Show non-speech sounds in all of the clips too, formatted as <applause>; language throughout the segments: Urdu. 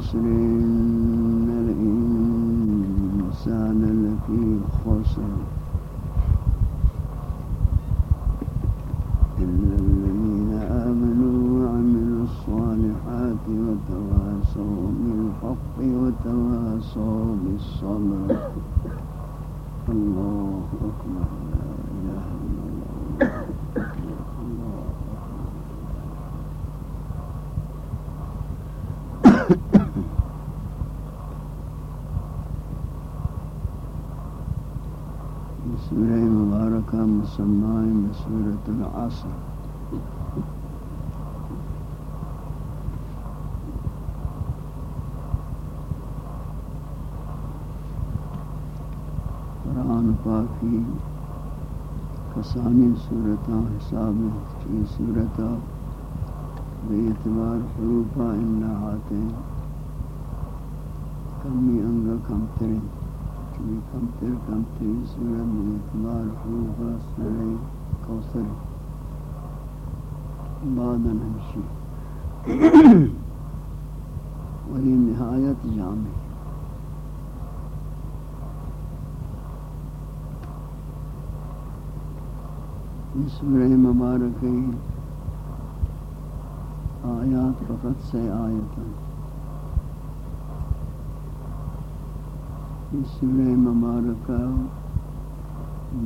والعصر إن الإنسان لفي خسر. کسانی صورتاں حساب کی صورتاں بے اعتبار حروفا امنا آتے کمی انگا کم ترین چوی کم تر کم ترین صورت بے اعتبار حروفا سورہ کوسر بعد ہمشی وہی نہایت جامع۔ سورہ مبارک آیات فقط سے آیت سورہ مبارکہ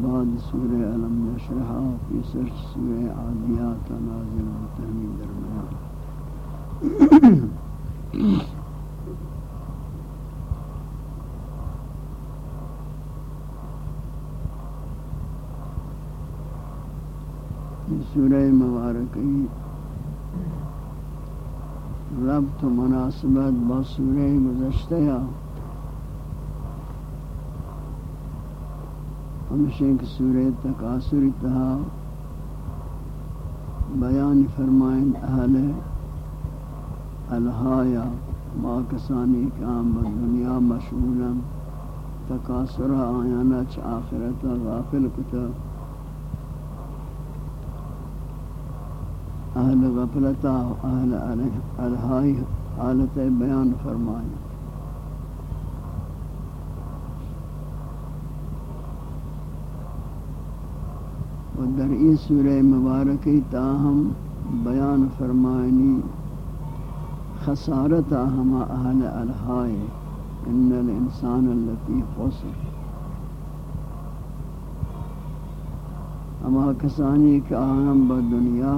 بعد سورہ علم نشرحہ فی سرچ سورہ عادیات نازل متہمی درمیان سورہ مبارکی ربط و مناسبت با سورہ گزشتہ ہمشہ کہ سورہ تکاثر تہا۔ بیان فرمائن اہل الہایا ما کسانی کام دنیا مشغولا تکاثر آیانا چھ آخرتا غافل کتا۔ اہل غفلتا اہل الہائی حالت بیان فرمائیں۔ و در ای سورہ مبارکی تاہم بیان فرمائنی خسارتا ہما اہل الہائی ان الانسان اللتی خسر۔ ہما کسانی کہ آہم با دنیا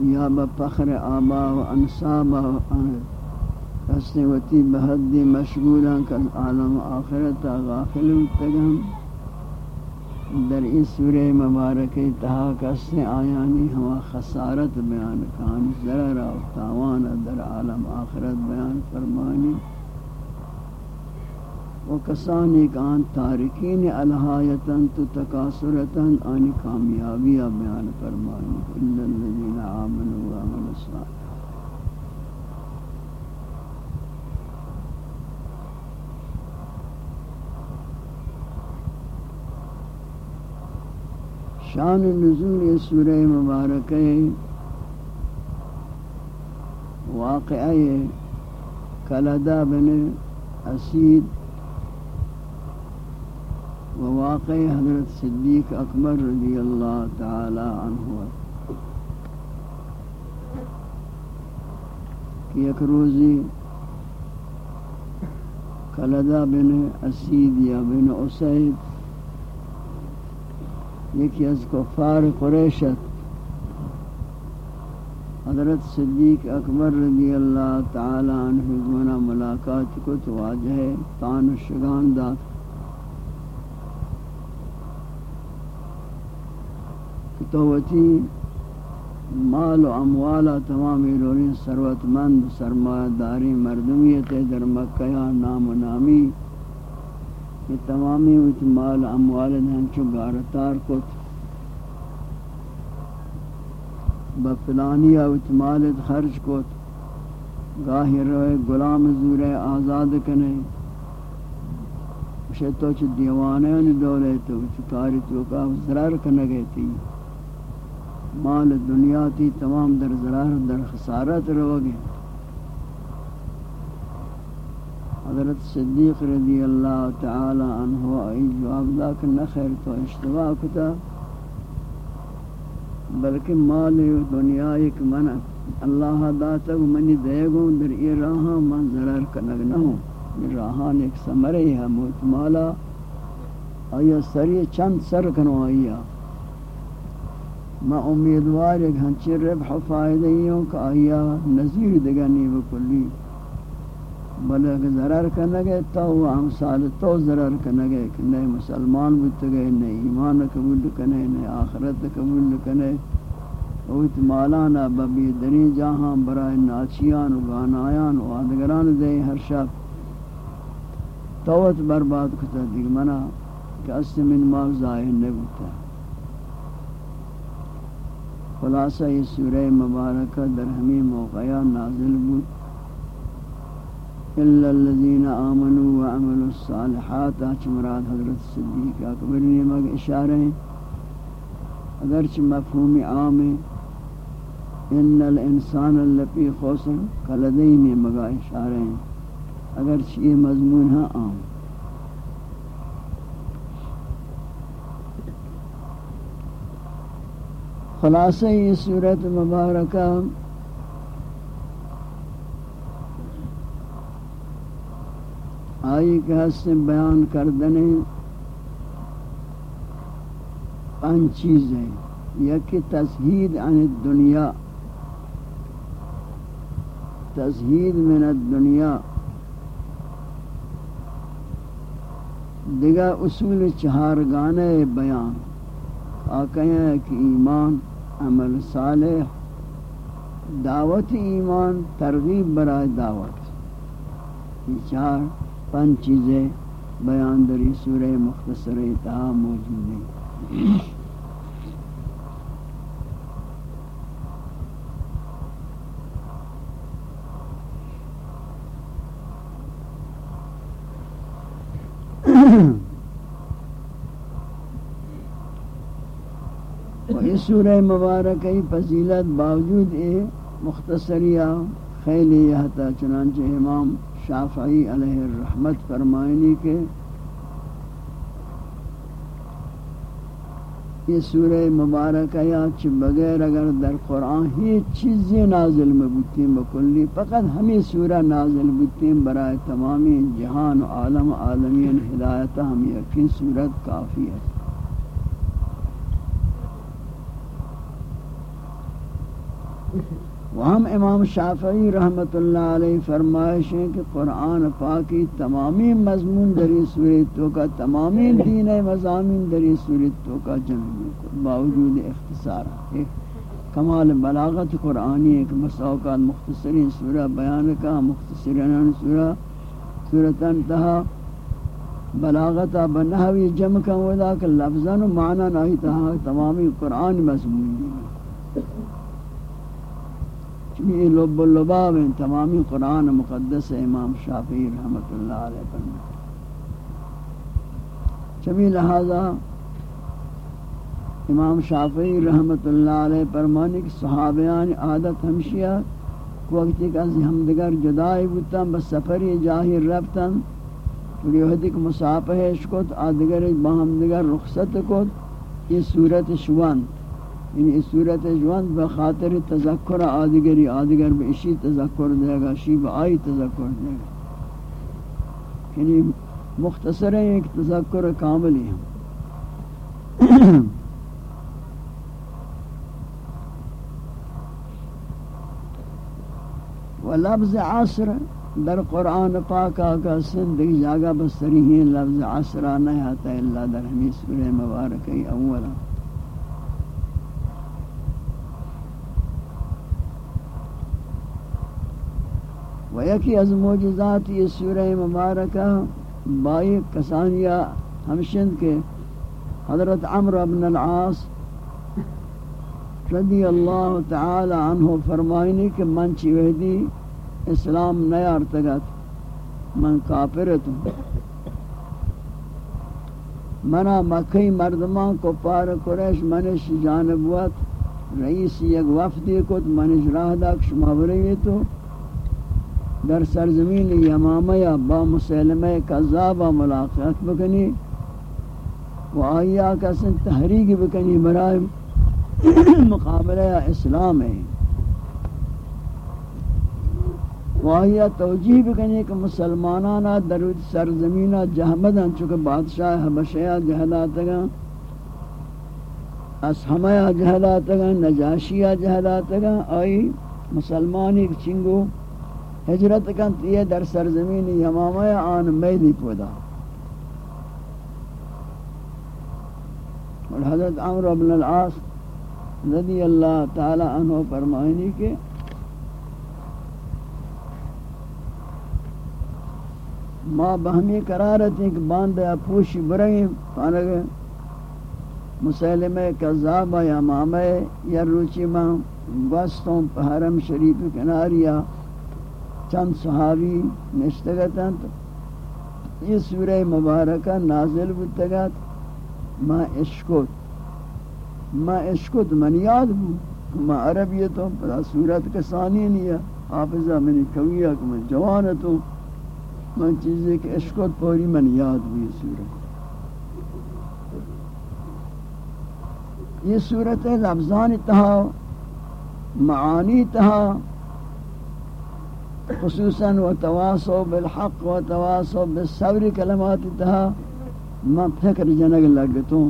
یا بفخر آبا و انصاب حسن وتی بحدی مشغولا کن عالم آخرت غافل تگم در این سوره مبارک تہا کس آیانی ہوا خسارت بیان کان ضرر و تاوان در عالم آخرت بیان فرمانی. و کسانی کان تارکین الہایتاً تو تکاثرتاً آنی کامیابیہ بیان فرمانی اللہ الذین آمنوا و عمل شان نزول سورہ مبارک واقعہ کلدہ بن اسید وواقع حضرت صدیق اکبر رضی اللہ تعالی عنہ کہ ایک روزی کلدہ بن اسید یا بن اسید، یکی از کفار قریشت حضرت صدیق اکبر رضی اللہ تعالی عنہ گونا ملاقات کو تو واجہ تان و شگان دات توتی مال و اموالا تمامی رولین ثروت مند سرمایہ داری مردمیت در مکہ نام و نامی کہ تمامی وچ مال اموال ہنچو گارتار کت۔ بفلانی وچ مال خرچ کت۔ گاہی روئے، غلام زور آزاد کنے۔ شتو چ دیوانے نے دولے تو چ کاری تو کا ضرر کنے گئی تھی۔ مال دنیا تی تمام در ضرار در خسارت روگے حضرت صدیق رضی اللہ تعالی عنہ آئی جواب دا کہ نخیر تو اشتباہ کتا، بلکہ مال دنیا ایک من اللہ داتا و منی دے گو، در ای راہاں من ضرر کنگ نہ ہوں یہ راہاں ایک سمرے ہے، موت مالا۔ آیا سری چند سر کنو آیا؟ میں امیدوار ایک ہنچی ربح فائدہیوں کا آیا نظیر دگنی بکلی بلکہ ضرر کنگے تو ہم سال تو ضرر کنگے کہ نئے مسلمان بت گئے نئے ایمان قبول کنے نئے آخرت قبول کنے اوت مالانا ببی دری جہاں برائے ناچیان و گانایان و آدگران دے ہر شب. توت برباد کتا دیگ منا کہ اس من مال ظاہر نبوتا خلاصہ یہ سورہ مبارکہ در ہمیں موقعہ نازل بود. الا الذين امنوا وعملوا الصالحات اچ مراد حضرت صدیق اکبر نے مگ اشارہ ہیں اگرچہ مفہوم عام ہے، ان الانسان لفی خسر کلدین مگا اشارہ ہیں اگرچہ یہ مضمون ہاں ہے عام خلاصہ یہ صورت مبارکہ آئی کہ حسن بیان کردنے پانچ چیزیں یکی تزہید عن الدنیا، تزہید من الدنیا۔ دیگا اصول چہار گانے بیان، آکے ہیں کہ ایمان عمل صالح، دعوت ایمان، ترغیب برائے دعوت۔ یہ چار پانچ چیزیں بیان دری سورہ مختصر اتحا موجود ہیں۔ اس سورہ مبارک فضیلت باوجود اے مختصریہ خیلی یہتا چنانچہ امام شافعی علیہ الرحمت فرمائنی کے یہ سورہ مبارک یا چھ بغیر اگر در قرآن ہی چیزیں نازل مبوتیں بکلی، فقط ہمیں سورہ نازل بوتیں برائے تمامی جہان و عالم عالمین ہدایتہ ہم یقین سورت کافی ہے۔ وہم امام شافعی رحمت اللہ علیہ فرمائش ہے کہ قرآن پاکی تمامی مضمون دری صورتوں کا، تمامی دین مضامین دری صورتوں کا جمع باوجود اختصار ایک کمال بلاغت قرآنی، ایک مساوقات مختصرین سورہ بیان کا، مختصرین سورہ، سورت انتہا بلاغتا بنحوی جمع کا ودا کہ لفظاً و معنی نہیں تہا، تمامی قرآن مضمون۔ دی یہ لب اللباب ہیں، تمامی قرآن مقدس امام شافعی رحمت اللہ علیہ پر چمی لہذا امام شافعی رحمت اللہ علیہ فرمانے کہ صحابیان عادت ہمشیہ وقتی کہ ہم دگر جدائی بودتاں، بس سفری جاہی رفتاں لیوہدی کہ مسافہش کت آدگر باہم دگر رخصت کت یہ صورت شوانت یعنی اس صورت جوان بخاطر تذکر آدگری، آدگر بے اسی تذکر دے گا شی به آئی تذکر دے گا یعنی مختصر ہے ایک تذکر کاملی ہم و لفظ عصر در قرآن پاک آقا سندگی جاگہ بسری ہیں لفظ عصرہ نہیں آتا اللہ در ہمیں سورہ مبارکی اولا. و یکی از معجزات یہ سورہ مبارکہ بائی کسانیہ ہمشند کے حضرت عمر بن العاص رضی اللہ تعالی عنہ فرمائنی کہ من چیوہدی اسلام نیا ارتگت من کافرت منا مکہی مردمان کو پار قریش منش جانبوت رئیس یک وفدی کت، منش راہ دا شما بروی تو در سرزمین یمامہ یا با مسلمہ کذابہ ملاقات بکنی و آیا کسن تحریک بکنی برای مقابلہ اسلام ہے و آیا توجیح بکنی کہ مسلمانانا در سرزمینہ جہمدن چکہ بادشاہ حبشیہ جہداتگاں اسحمیا جہلاتگا نجاشیا جہلاتگا آئی مسلمانی چنگو ہجرت کن تیہ در سرزمین یمامہ آن میلی پودا۔ اور حضرت عمر بن العاص رضی اللہ تعالی عنہ فرمائنی کے ما بہمی قرارت ہیں کہ باندھا پوشی برائیں پانگے مسلمہ کذاب یا مامہ یا روچی ماں گوستوں حرم شریف کناریا چند صحابی نشتگتاں تو یہ سورہ مبارکہ نازل بتگت ما عشقت. ما عشقت من یاد بو ما عربیتوں پدا صورت کسانی نہیں حافظہ منی کویہ کہ من جوانتوں من چیزیں کہ عشقت پوری من یاد بو یہ سورت یہ صورت لفظان تہا، معانی تہا خصوصاً و تواسو بالحق و تواسو بالصبر کلمات تہا میں فکر جنگ لگتوں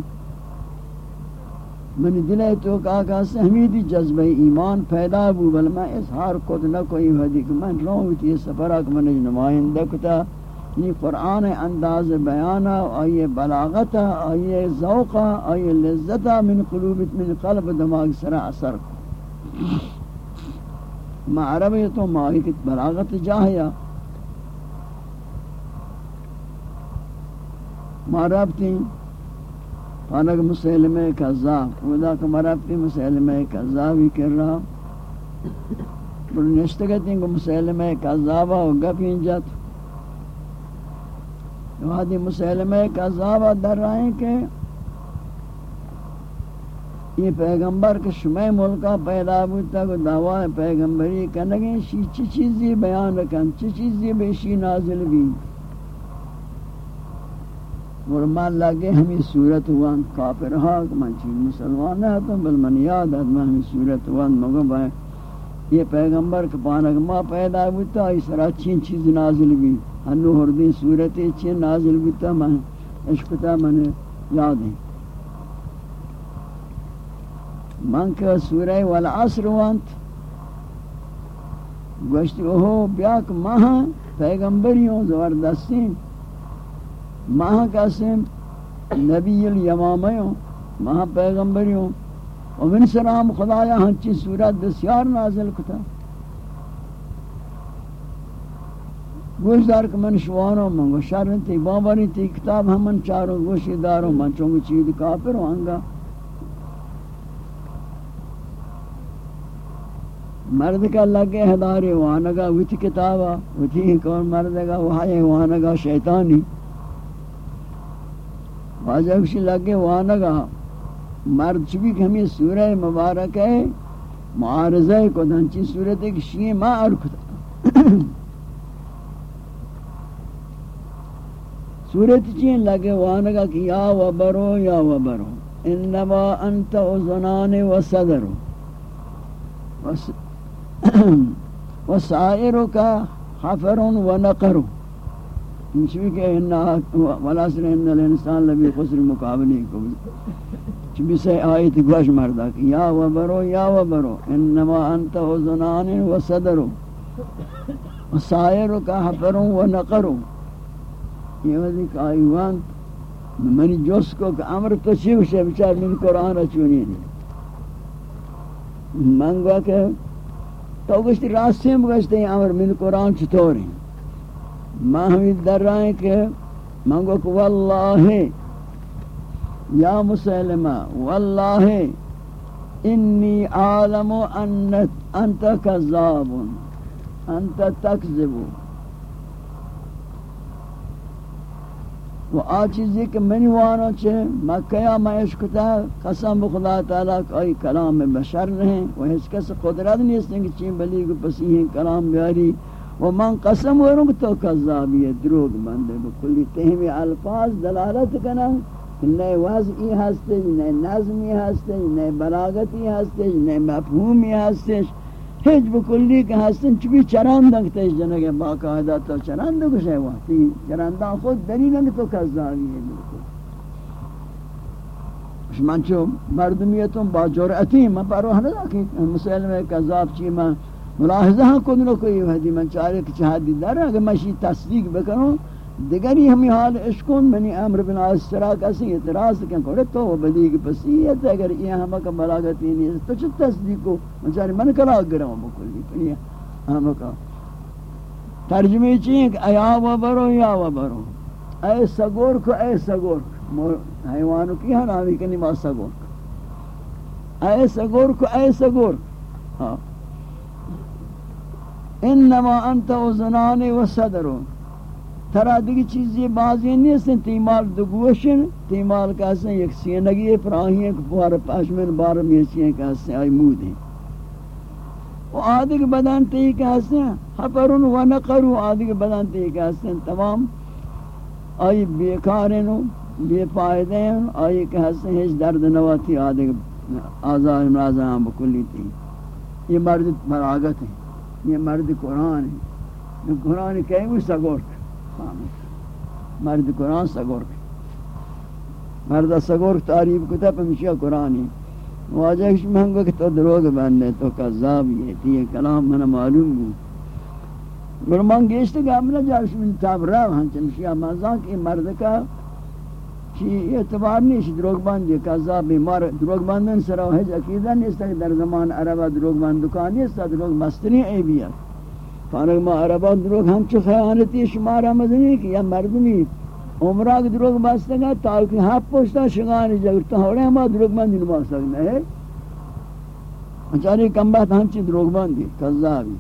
من دلے تو کہا سہمیدی جذبہ ایمان پیدا بو، بل میں اظہار کد نہ کوئی حدیق من رہوں تی سفرہ کہ من نمائندہ کتا. یہ قرآن انداز بیانا آئیے بلاغتا آئیے ذوقا آئیے لذتا من قلوبت، من قلب دماغ سرا اثر کو ما عربی تو ما آئی بلاغت جاہیا ما ربتی پانک مسلمہ کذاب ودا کہ ما ربتی مسلمہ کذابی کر رہا پر نشتگتی کہ مسلمہ کذابا و گپین جات وادی مسلمہ کا عذاب در رہے ہیں کہ یہ پیغمبر کے شمع ملکہ پیدا بودتا کو دعوی پیغمبری کنگیں شی چی چیزی بیان رکن چی چیزی بیشی نازل بھی۔ ورمان لگے ہمیں صورت ہوان کافر ہاں من چیز مسلمان نہ تو بل من یاد ہے میں ہمیں صورت ہوان مگو بھائی یہ پیغمبر کے پانک ما پیدا بودتا اس طرح چین چیز نازل بھی۔ انو ہردی صورت چی نازل بیتا من عشقتا من یاد ہیں من کہ سورہ والعصر وانت گوشتی اوہو بیاک ماہا پیغمبریوں زوردستین ماہا کسیم نبی الیمامیوں ماہا پیغمبریوں ومن سلام خدایا ہنچی صورت بسیار نازل کتا. گوش دار کہ من شوانو من گو شرن تی باباری تی کتاب ہم من چارو گوشی دارو من چونگو چید کافر ہونگا مرد کا اللہ کے ہدارے وانگا وچ کتابا وچی کون مرد کا؟ وہائی وانگا شیطانی۔ واجہ کشی لگے وانگا مرد چبی کہ ہمیں سورہ مبارک ہے، معارضہ کو دنچی سورت ایک شیئے ما ارکتا صورت چین لگے وانگا کہ یا وبرو یا وبرو۔ انما انت ازنان و صدر۔ <clears throat> وسائرك حفر ونقر. مشوی إن ولا ولاسر ان الإنسان لبی خسر مقابلی کو چبی سے آیت آية گوش مردا کہ یا وبرو یا وبرو إنما أنت حزنان وصدر. وسائر کا حفر و نقر یہ کہ من جس کو کہ أمر تو چیو من قرآن چونی من گو کہ تو گشتی راستے میں گشتے ہیں، امر من قرآن چطور ہیں میں ہمیں در رہا ہیں کہ میں گو کہ واللہ، یا مسلمہ، واللہ، انی عالم انت کذاب، انت تکذبو و آ چیزی کہ منی وانا چھے مکہ میں عشقتا قسم خدا تعالیٰ کوئی کلام بشر نہیں و اس کس قدرت نہیں اس کہ چین بلی کو پسی کلام بیاری و من قسم ورنگ تو کذابی دروگ بندے بکلی تہمی الفاظ دلالت کنا۔ نئے وضعی ہستے نئے نظمی ہستے نئے بلاغتی ہستے نئے مفہومی ہستے هیچ بکلی که هستن چی بی چرندن که تیش جنگه باقاعدہ تو چرندن کشه وقتی چرندن خود دلیلن تو کذاریه بکل من چو مردمیتون با جرعتی من پروه ندا که مسلم کذاب چی من ملاحظه ها کن کوئی من چاره که چه حدی داره اگر من شی تصدیق بکنم دیگری ہمی حال عشقون منی امر بن آسرا کسی اعتراض کن کرے تو وہ بدی کی پسیت اگر یہ ہمہ کا بلاغتی نہیں ہے تو چھو تصدیق کو مچاری من کلا گرہ ہوں بکلی تو یہ ہمہ کا۔ ترجمہ چیئے کہ ایا و برو، یا و برو۔ اے سگور کو اے سگور۔ حیوانوں کی ہاں نامی کنی ما سگور۔ اے سگور کو اے سگور۔ ہاں۔ انما انت و زنانی و صدرون ترا دیگه چیزی بازی نیستن، تیمال دو گوشن، تیمال کہتے ہیں یک سینگی پراہی ہیں کہ پوار پاشمن بار میچی ہیں کہتے ہیں آئی مود ہیں و آدھگ بدن تی کہتے ہیں حفرن و نقرو آدھگ بدن تی کہتے ہیں تمام آئی بیکارن و بے فائدے ہیں آئی کہتے ہیں ہیچ درد نواتی آدھگ آزار امراض ہم بکلی تھی یہ مرد مراغت ہے یہ مرد قرآن ہے قرآن کہیں گو سگوٹ مرد قرآن سگور مرد سگور تعریف کتا پمشیہ قرآنی. واجہ کچھ مہنگو کہ تو دروگ بندے، تو کذاب یہ تھی یہ کلام من معلوم ہوں برمان گیشت گا امنا جارش من تاب راو ہن چمشیہ مازان کہ مرد کا چی اعتبار نہیں شی دروگ بندی کذاب بیمار دروگ بندن سراوحج عقیدہ نہیں اس در زمان عربہ دروگ بند دکانی اس دروگ مستری عیبیت. فارغ ما عربان دروگ ہم چو خیانتی شمارا مدنی کہ یا مردمی. عمرہ کی دروگ باستے تاکہ ہاپ پوشتا شگانی جگر تہوڑے ہما دروگ بندی نما سکنا ہے اچاری کم بات ہم چی دروگ بندی کذابی.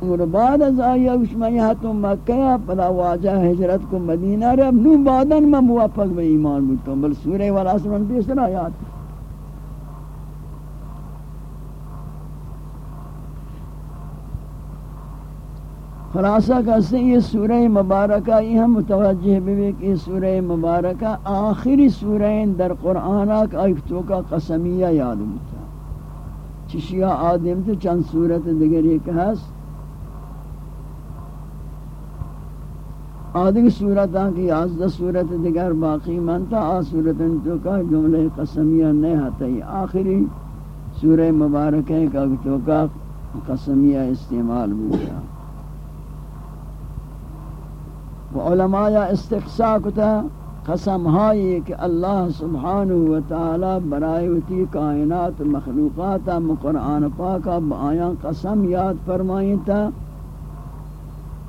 اور بعد از آیا اشمائی حتم مکہ پدا واجہ حجرت کو مدینہ رب نو بعدن میں موافق بے ایمان بودتا ہوں بل سورہ والا سران پیسر آیات خلاصہ کہتے ہیں، یہ سورہ مبارکہ، یہ ہم متوجہ بھی کہ سورہ مبارکہ آخری سورہ در قرآن کا اکتو کا قسمیہ یاد ہوتا چشیہ آدم تو چند سورت دیگر یہ کہاس آدھگ صورت آنکی آزدہ صورت دیگر باقی منتا آ صورت انتو کا جملہ قسمیہ نہیں ہاتا ہے۔ آخری سورہ مبارکہ کا اکتو کا قسمیہ استعمال ہوا و علماء استقصاء کتا قسم ہائی کہ اللہ سبحانہ و تعالی برائیوتی کائنات مخلوقات قرآن پاکا بآیان قسم یاد فرمائیں تا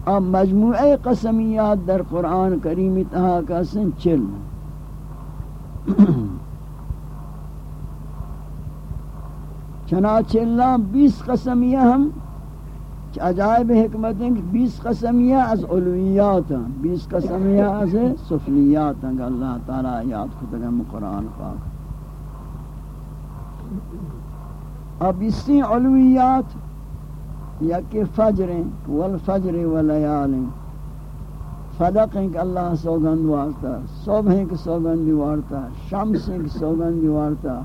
اب مجموعہ قسمیات در قرآن کریم تہا کا سن چل چنانچہ اللہ بیس قسمیہ ہم عجائب حکمت ہیں کہ بیس قسمیہ از علویات ہیں بیس قسمیہ از سفلیات ہیں کہ اللہ تعالیٰ یاد خود قرآن پاک۔ اب اسی علویات یا کہ فجر ہیں والفجر والیال ہیں فدق ہیں کہ اللہ سوگند وارتا صبح ہیں کہ سوگند وارتا شمس ہیں کہ سوگند وارتا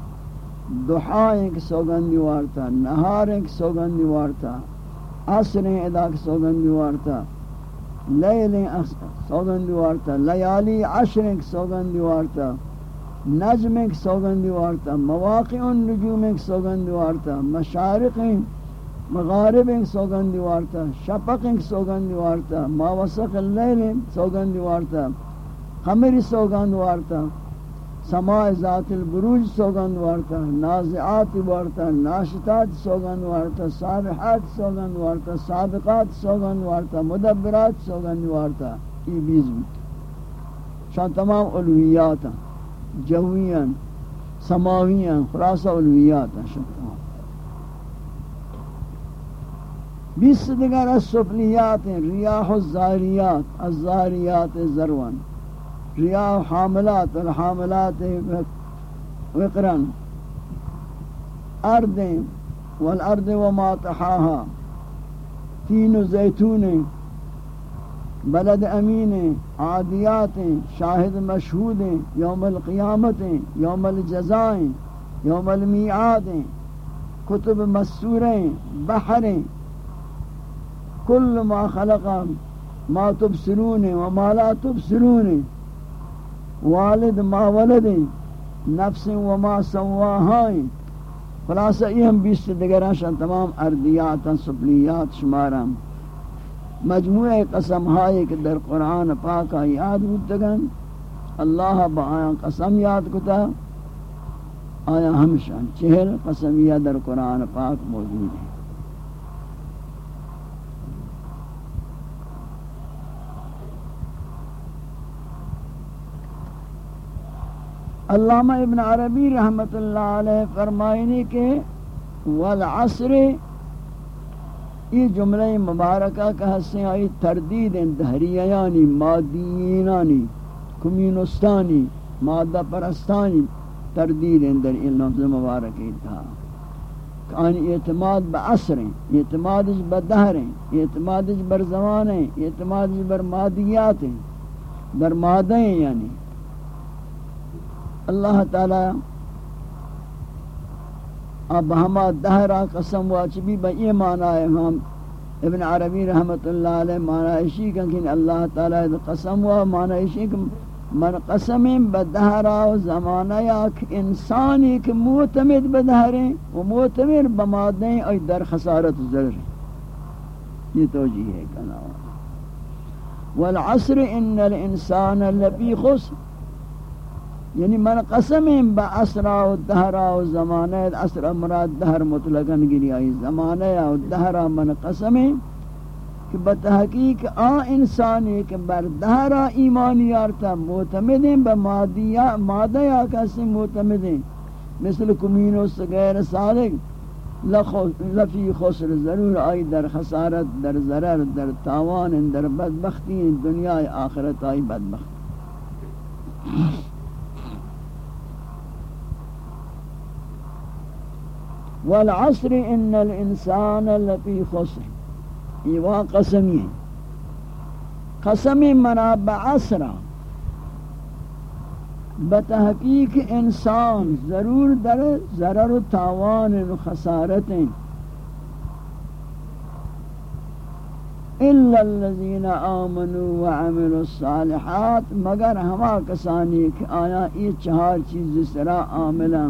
دحا ہیں کہ سوگند وارتا نہار ہیں کہ سوگند وارتا۔ عصر ادا کی سوگندی وارتا، لیل سوگندی وارتا، لیالی عشر کی سوگندی وارتا نجم کی وارتا، مواقع النجوم کی سوگندی وارتا، مشارق مغارب کی سوگندی وارتا، شفق کی سوگندی وارتا ما وسق اللیل سوگندی وارتا خمر سوگند وارتا سماع ذات البروج سوگند وارتا، نازعات وارتا، ناشتات سوگند وارتا صابحات سوگند وارتا سابقات سوگند وارتا، مدبرات سوگند وارتا یہ بیز بود شان تمام علویات جویاں سماویاں خلاصہ علویات شان تمام. بیس دیگر السفلیات ریاح الزاریات الزاریات زروان. ریاح حاملات، الحاملات وقرن ارد والارض وما تحاها، تین زیتون، بلد امین، عادیات، شاہد مشہود، یوم القیامت، یوم الجزائیں یوم المیعاد، کتب مسوریں بحریں کل ما خلق ما تبصرون وما لا تبصرون. والد ما ولد نفس وما سواہائیں خلاصہ، یہ ہم بیس دیگر شان تمام اردیات سپلیات شمارم۔ مجموعہ قسم ہائے کہ در قرآن پاک یاد بودتگن۔ اللہ با آیا قسم یاد کتا۔ آیا ہمشان چہل قسمیہ در قرآن پاک موجود ہے علامہ ابن عربی رحمت اللہ علیہ فرمائنی کہ والعصر، یہ جملہ مبارکہ کا حسن آئی تردید دہریانی مادینانی کمینستانی مادہ پرستانی تردید در ان لفظ مبارکی تھا۔ کہ اعتماد بعصر ہیں اعتماد بدہر ہیں اعتماد بر زمان ہیں اعتماد بر مادیات ہیں در مادہ ہیں یعنی اللہ تعالی اب ہما دہرا قسم واجبی با یہ معنی ہے ہم ابن عربی رحمت اللہ علیہ معنی اسی کہ اللہ تعالی قسم و معنی اسی کہ من قسم بدہرا و زمانہ یک انسانی کہ معتمد بدہریں و معتمد بمادیں ای در خسارت ضرر یہ توجیہ ہے کنا۔ والعصر ان الانسان لفی خسر۔ یعنی من قسم با اسرا و دہرا و زمانہ اسرا مراد دہر مطلقاً گری آئی. زمانہ و دہرا من قسم کہ بتحقیق آ انسانی کہ بر دہرا ایمانی یارتا معتمدیں با مادیہ مادہ کسی معتمدیں مثل کمین و سغیر صادق لفی خسر ضرور آئی. در خسارت، در ضرر، در تاوان، در بدبختی دنیا آخرت آئی بدبختی والعصر ان الانسان لفی خسر. یہ وہ قسمی قسمی منا بعصر بتحقیق انسان ضرور در ضرر و تاوان و خسارتیں الا الذين امنوا وعملوا الصالحات، مگر ہما کسانی کہ آیا یہ چہار چیز سرا عاملہ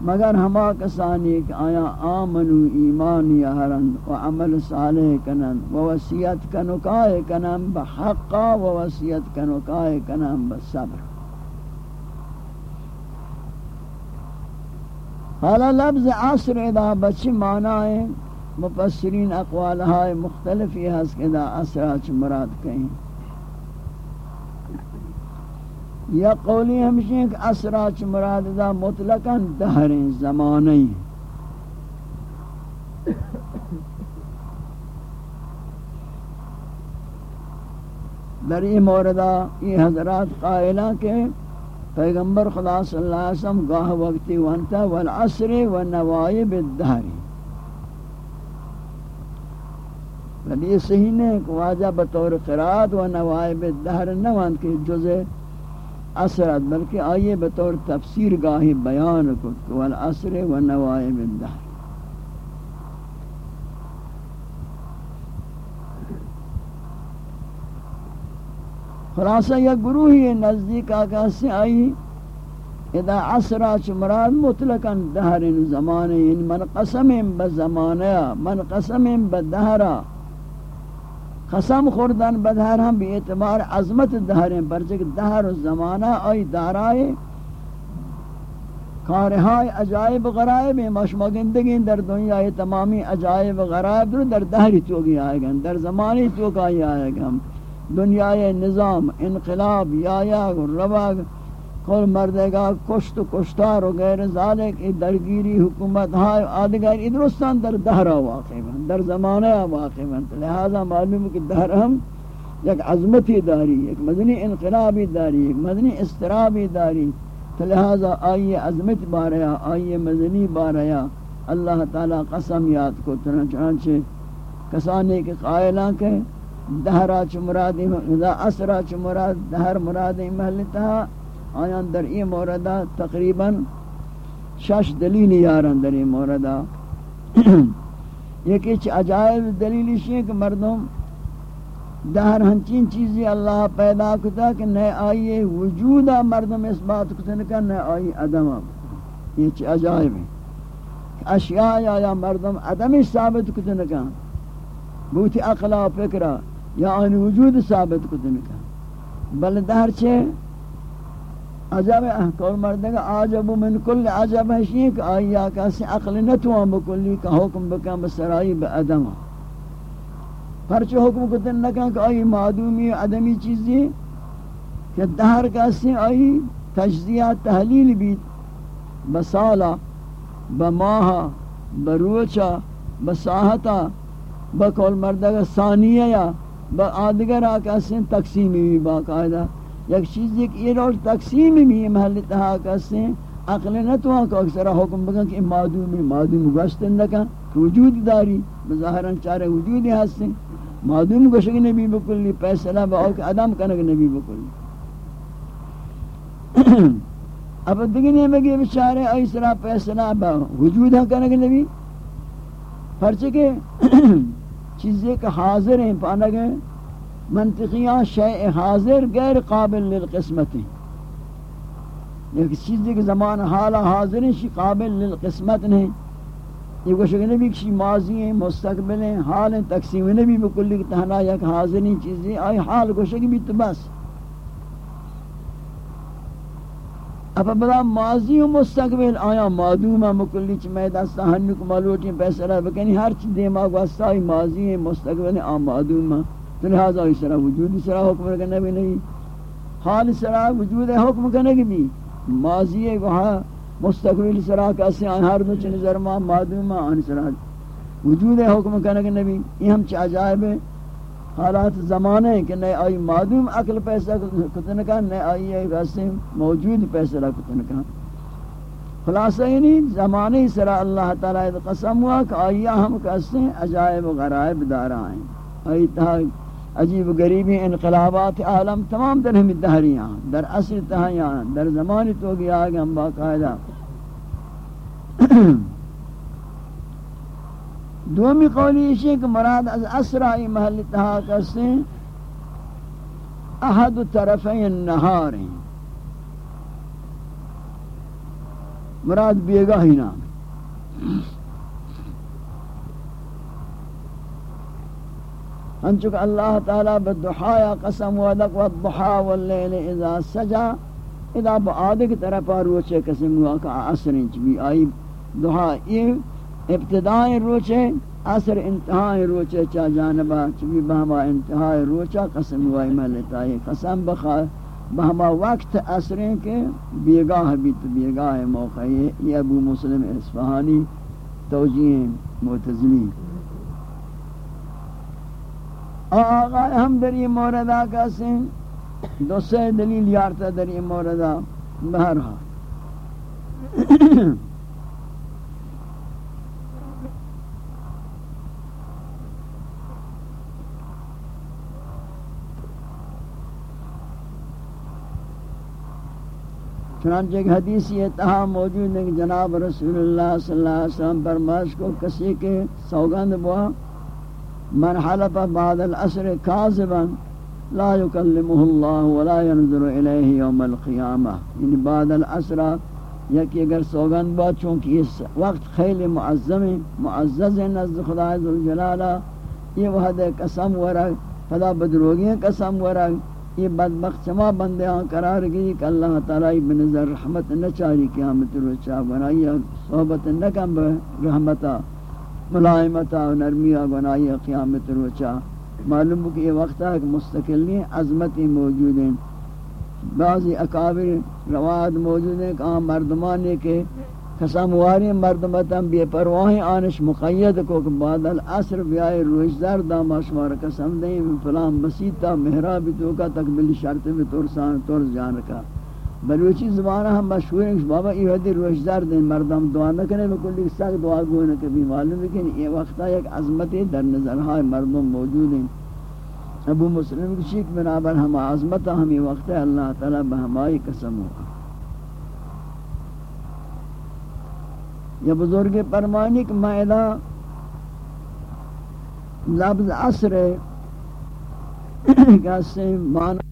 مگر ہما کسانی کہ آیا آمنو ایمان یارن و عمل صالح کنن و وسیعت کنکائے کنن بحقا و وسیعت کنکائے کنن بصبر حالا لفظ عصر ادا بچی معنی ہے؟ مفسرین اقوالہائے مختلفی ہے کہ ادا عصر اچھ مراد کہیں۔ یا قولی ہمشہ کہ اسرا چ مراد دا مطلقاً دہر زمانی در یہ موردہ یہ حضرات قائلہ کہ پیغمبر خدا صلی اللہ علیہ وسلم گاہ وقتی وانتا والعصر والنوائب الدہری بلی یہ صحیح نہیں کہ واجہ بطور قرآت و نوائب الدہر نوانت کہ جزے اثرت بلکہ آئیے بطور تفسیر گاہی بیان کو والعصر و نوائب الدہر۔ خلاصہ، یا گروہی نزدیک آگاہ سے آئی، اذا عصرہ چمراد مطلقا دہر زمانے ان من قسم بزمانہ، من قسم بدہرہ۔ قسم خوردن، بدہر هم به اعتبار عظمت دہر ہیں برچک دهر و زمانہ آئی دارائے، کارہائی عجائب غرائب ہیں مشمع گندگی در دنیا یہ تمامی عجائب غرائب در در دہری توگی آئے گا، در زمانی توگی آئے گا دنیا نظام، انقلاب، یا یا روا کل مردے گا کشت و کشتار و غیر ذالک ای درگیری حکومت ہائی آدھگر ادرستان در دہرہ واقع بند در زمانہ واقع بند لہذا معلوم کہ دہر ہم یک عظمتی داری، ایک مدنی انقلابی داری، ایک مدنی استرابی داری۔ لہذا آئیے عظمت باریا آئیے مدنی باریا اللہ تعالی قسم یاد کو چنانچہ کسانے کے قائلان کے دہرہ چمرادی اسرہ چمراد دہر مرادی محلتہ آیان در این مورد تقریباً شش دلیل یارن در این مورد <clears throat> یکی چھ عجائب دلیلی ہے کہ مردم دہر ہنچین چیزی اللہ پیدا کتا کہ نئے آئیے وجودہ مردم اس بات کتن کا نئے آئی عدم یہ چھ عجائب ہے. اشیاء یا مردم عدم ثابت کتن کا بوتی اقلا فکرہ یا آنی وجود ثابت کتن کا بل دہر چھے عجب کول مردگا عجب من کل عجب ہے کہ آیا کسی عقل نتوان بکلی کا حکم بکن بسرائی با ادم پرچ حکم کتن نکن کہ آئی معدومی عدمی چیزی کہ دہر کسی آئی تجزیہ تحلیل بیت بسالا بماہا بروچا بساہتا بکول مردگا ثانیہ یا با آدگر آکسی تقسیمی بھی باقاعدہ یک چیز ایک یہ روز تقسیم بھی محل تہا کسے عقل نہ تو کہ اکثر حکم بکن کہ معدوم معدوم گشت نکن وجود داری بظاہرا چارے وجود ہستیں معدوم گشت نبی بکلی فیصلہ با کہ ادم کنگ نبی بکلی. <clears throat> اب دیگنے میں کہ بیچارے ایسرا فیصلہ با وجود ہاں کنگ نبی؟ پرچہ کہ چیزیں کہ حاضر ہیں پانا گئے منطقیاں شیء حاضر غیر قابل للقسمت ایک چیز کے زمان حالا حاضر ہیں، شی قابل للقسمت نہیں۔ یہ کچھ نبی کسی ماضی ہیں، مستقبل ہیں، حال ہیں، تقسیم نبی بکلی تہنا یک حاضرین چیزیں آئی حال کچھ بھی تو بس۔ اب بدا ماضی و مستقبل آیا معدوم ہے مکلی چی میں دستا ہنک ملوٹی پیسرہ بکنی ہر چی دیماغ واسطہ ماضی ہے مستقبل ہے آم معدوم ہے تو لہذا اس طرح وجود اس طرح حکم کرنے بھی نہیں۔ حال اس طرح وجود حکم کرنے کی بھی۔ ماضی وہاں مستقبل اس طرح کیسے آن ہر دو چنی ذرما معدوم آن اس طرح وجود حکم کرنے کی نبی یہ ہم چاہجائب ہیں حالات زمانے کہ نئے آئی معدوم عقل پیسہ کتن کا، نئے آئی ہے، ویسے موجود پیسہ کتن کا۔ خلاصہ یعنی زمانے سرا اللہ تعالی قسم ہوا کہ آئیہ ہم کہتے ہیں، عجائب و غرائب دارا ہیں۔ آئی تہا عجیب غریبی انقلابات عالم تمام در ہمیں دہریاں در اصل تہیاں در زمانی تو گیا آگے ہم باقاعدہ۔ دومی قولی اسی کہ مراد از اسرائی محل تہا کرسے۔ احد طرفین النہار ہیں۔ مراد بیگاہ ہی نام۔ انچک اللہ تعالی بدحایا قسم ودق والضحا واللیل اذا سجا۔ اذا بعاد کی طرف روچے قسم ہوا کہ عصر انچ بھی آئی۔ دحا یہ ابتدائی روچے، عصر انتہائی روچے چا جانبا چبی بہما انتہائی روچا قسم ہوا ملتا ہے۔ قسم بخوا بہما وقت عصریں کے بیگاہ بیت بیگاہ موقع یہ ابو مسلم اصفہانی توجیہ معتزلی۔ آقا ہم در یہ موردہ کا سن دو سے دلیل یارتا در یہ موردہ بہرہا چنانچہ ایک حدیث یہ تہا موجود ہے کہ جناب رسول اللہ صلی اللہ علیہ وسلم فرماش کو کسی کے سوگند بوا من حلف بعد العصر كاذبا لا يكلمه الله ولا ينظر اليه يوم القيامه یعنی بعد العصر یکی اگر سوگند با چونکہ اس وقت خیلی معظم معزز نزد خدا ذوالجلالہ یہ وحد قسم ورگ فدا بدروگی قسم ورگ، یہ بدبخت چما بندیاں قرار گئی کہ اللہ تعالی بنظر رحمت نہ چاری قیامت روچا بنائی صحبت نہ کم رحمتہ ملائمتا و نرمیا گناہی قیامت روچا معلوم کہ یہ وقت ہے کہ مستقلی عظمتی موجود ہیں۔ بعضی اکابر روایت موجود ہیں کہ آن مردمانی کے قسم واری مردمتاں بے پرواہیں آنش مقید کو کہ بعد العصر بیائی روشدار داما شمار قسم دیں، فلان بسیطا محراب تو کا شرط میں ترسان ترس جان رکھا۔ بلوچی زبانہ ہم مشہور ہیں بابا یہ حدی روشدار دیں مردم دعا نہ کریں بکلی ساک دعا گوئے نہ کبھی معلوم ہے کہ یہ وقتہ ایک عظمتی در نظر نظرہائے مردم موجود ہیں ابو مسلم کی شیخ بنابر ہم عظمت ہمیں وقت ہے اللہ تعالی بہمائی قسم ہوگا یا بزرگ پرمانک مائدہ لفظ عصر ہے کہ اس سے معنی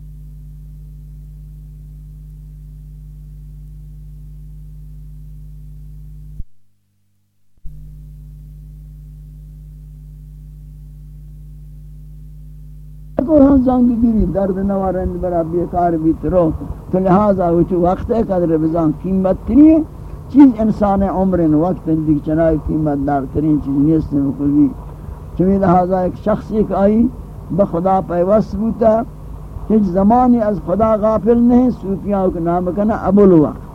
کو ہم زنگ گیری، درد نوارن برا بیکار بیت رو. تو لہذا وہ وقت ہے قدر بزان قیمت تری ہے چیز انسان عمر وقت دیکھ چنائی قیمت دار ترین چیز نیست ہے کلی چمی لہذا ایک شخص ایک آئی بخدا پیوست بوتا ہیچ زمانی از خدا غافل نہیں صوفیاں کو نام کنا ابو الوقت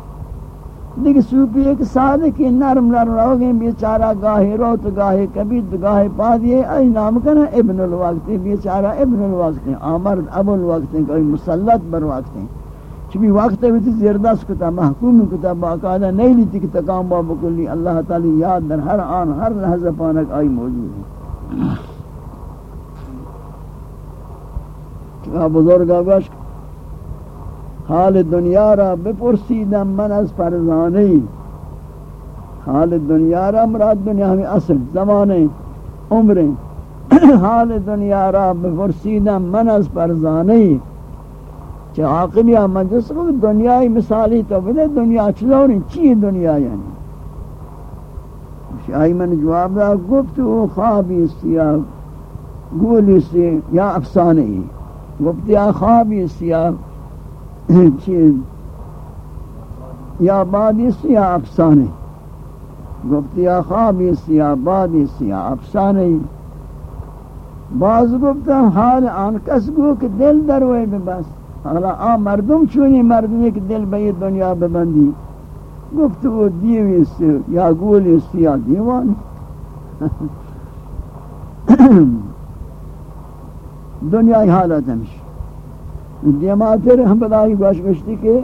دیکھ سوپی ایک صادقی نرم نرم رو گئے بیچارہ گاہی روت گاہی کبید گاہی پا دیئے ای نام کنا ابن الوقت بیچارہ ابن الوقت آمرد ابو الوقت کوئی مسلط بر وقت چبی وقت ہے تو زیردست کتا، محکوم کتا، باقاعدہ نہیں لیتی کہ تکام بابا کلی، اللہ تعالی یاد در ہر آن، ہر لحظہ پانک آئی موجود ہے۔ چکا بزرگا گوشک حال دنیا را بپرسیدم من از فرزانی حال دنیا را مراد دنیا ہمیں اصل زمانے عمریں <clears throat> حال دنیا را بپرسیدم من از فرزانی چه عاقلی من جس کو دنیای مثالی تو بده، دنیا چلونی چی دنیا یعنی؟ شاہی من جواب دا گفت و خوابی سیا گولی سی یا افسانی گفت یا خوابی سیا چیز یا بادی سیا افسانے۔ گفت یا خوابی سیا بادی سیا افسانے۔ بعض گفتا حال آن کس گو کہ دل دروئے بے بس۔ حالا آن مردم چونی مردمی کہ دل بے دنیا ببندی گفت وہ دیوی سے یا گولی سیا دیوانی <coughs> دنیا حالت ہمشی دیماتر ہم بدائی گوش گشتی کہ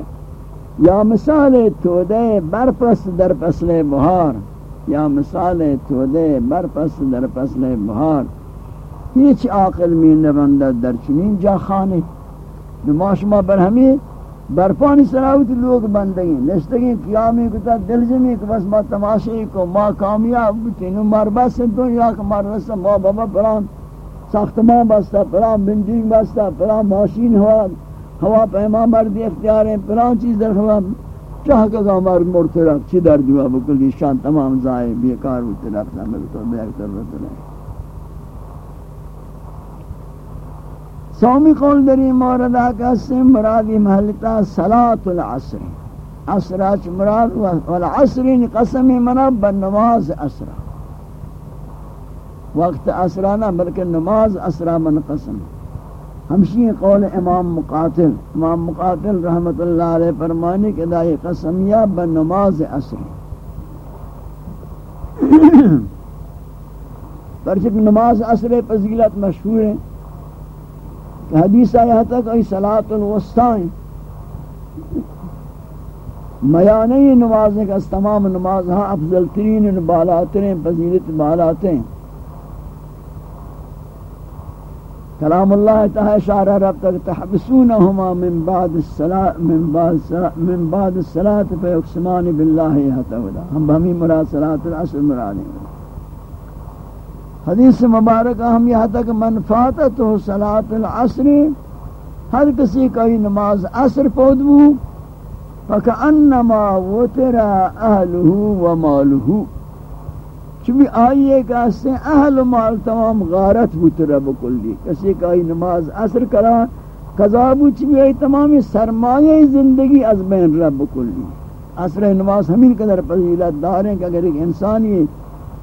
یا مثال تودے برپس در پسل بہار، یا مثال تودے برپس در پسل بہار۔ ہیچ عاقل میں نبندد در چنین جا خانه خانے۔ نماش ما برہمی برپانی سراوت لوگ بندگی، نشتگی قیامی کتا دلزمی کہ بس ما تماشی کو، ما کامیاب بتی مربس دنیا کہ مربس ما بابا پران۔ ساختمان بستا پرام بنڈنگ بستا پرام ماشین ہوا ہوا پیما مرد اختیار ہیں پرام چیز در ہوا چاہ کہ مرد مرتے رکھ چی در دیوا بکلی شان تمام زائے بیکار ہوتے رکھتا ملکو بیکتر رہتا رہے سومی قول دری مورد آکا سے مرادی محلتا صلاة العصر. عصرات مراد والعصر قسمی منب نماز عصرہ وقت اسرانا، بلکہ نماز اسرا من قسم۔ ہمشی قول امام مقاتل امام مقاتل رحمت اللہ علیہ فرمانی کہ دائی قسمیہ بنماز اسر <coughs> پرچک نماز اسر پذیلت مشہور ہے۔ کہ حدیث آیا تک ای صلاة الوسطائیں میانی نمازیں کہ اس تمام نماز ہاں افضل ترین بالاترین فضیلت بالاتیں کلام اللہ تعالی اشارہ رب تک تحبسونہما من بعد الصلاة من بعد من بعد الصلاة فیقسمان باللہ یہتولا ہم بہمی مراد صلاة العصر مراد حدیث مبارکہ ہم یہاں تک منفاتت ہو صلاة العصر۔ ہر کسی کوئی نماز عصر پودبو فکأنما وطر اہلہو ومالہو چمی آئیے کہ اس سے اہل مال تمام غارت بوت رب کلی کسی کا آئی نماز اثر کرا، قضا قضابو چمی آئی تمام سرمایہ زندگی از بین رب کلی اثر نماز ہمین قدر فضیلت داریں کہ اگر ایک انسانی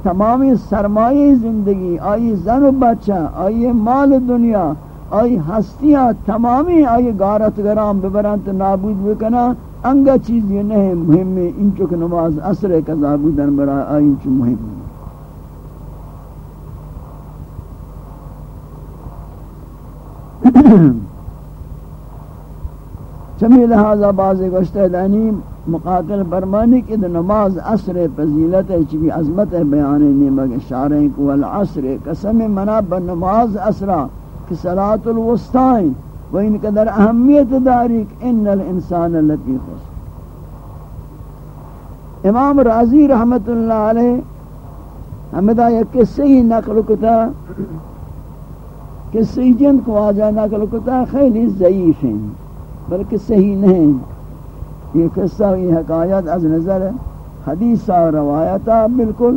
تمام سرمایہ زندگی، آئی زن و بچہ، آئی مال دنیا، آئی ہستیاں تمامی آئی گارت گرام ببران تو نابود بکنا، انگا چیز یہ نہیں مهم ہے ان چک نماز اثر قضا بودن برا آئی انچو مهم ہے <coughs> چمی لہذا بعض گوشتہ دانی مقاتل برمانی کہ نماز عصر فضیلت ہے چکی عظمت ہے بیانے نیمگ اشاریں کو العصر قسم منا بنماز عصرہ کہ صلاة الوسطائیں و ان قدر اہمیت داری کہ ان الانسان لفی خسر. امام راضی رحمت اللہ علیہ ہمیں یہ قصے ہی نقل کتا قصے جن کو آجا نقل کتا خیلی ضعیف ہیں، بلکہ صحیح نہیں۔ یہ قصہ یہ حکایت از نظر حدیث و روایتہ بالکل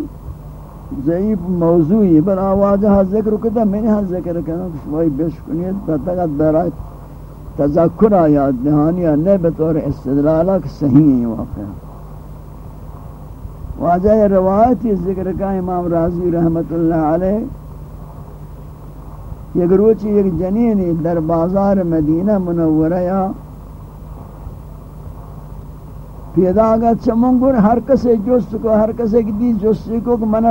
ضعیف موضوعی بل آواجہ ہاں ذکر کتا میں نے ہاں ذکر کرنا وہی بشکنیت بتگت برای تذکر آیات دہانیہ نہیں بطور استدلالہ کہ صحیح ہیں واقعہ۔ واجہ روایتی ذکر کا امام راضی رحمت اللہ علیہ یک روچی یک جنینی در بازار مدینہ منورہ یا پیدا آگا چمنگر ہر کسے جست کو، ہر کسے کی دی جست کو کہ منہ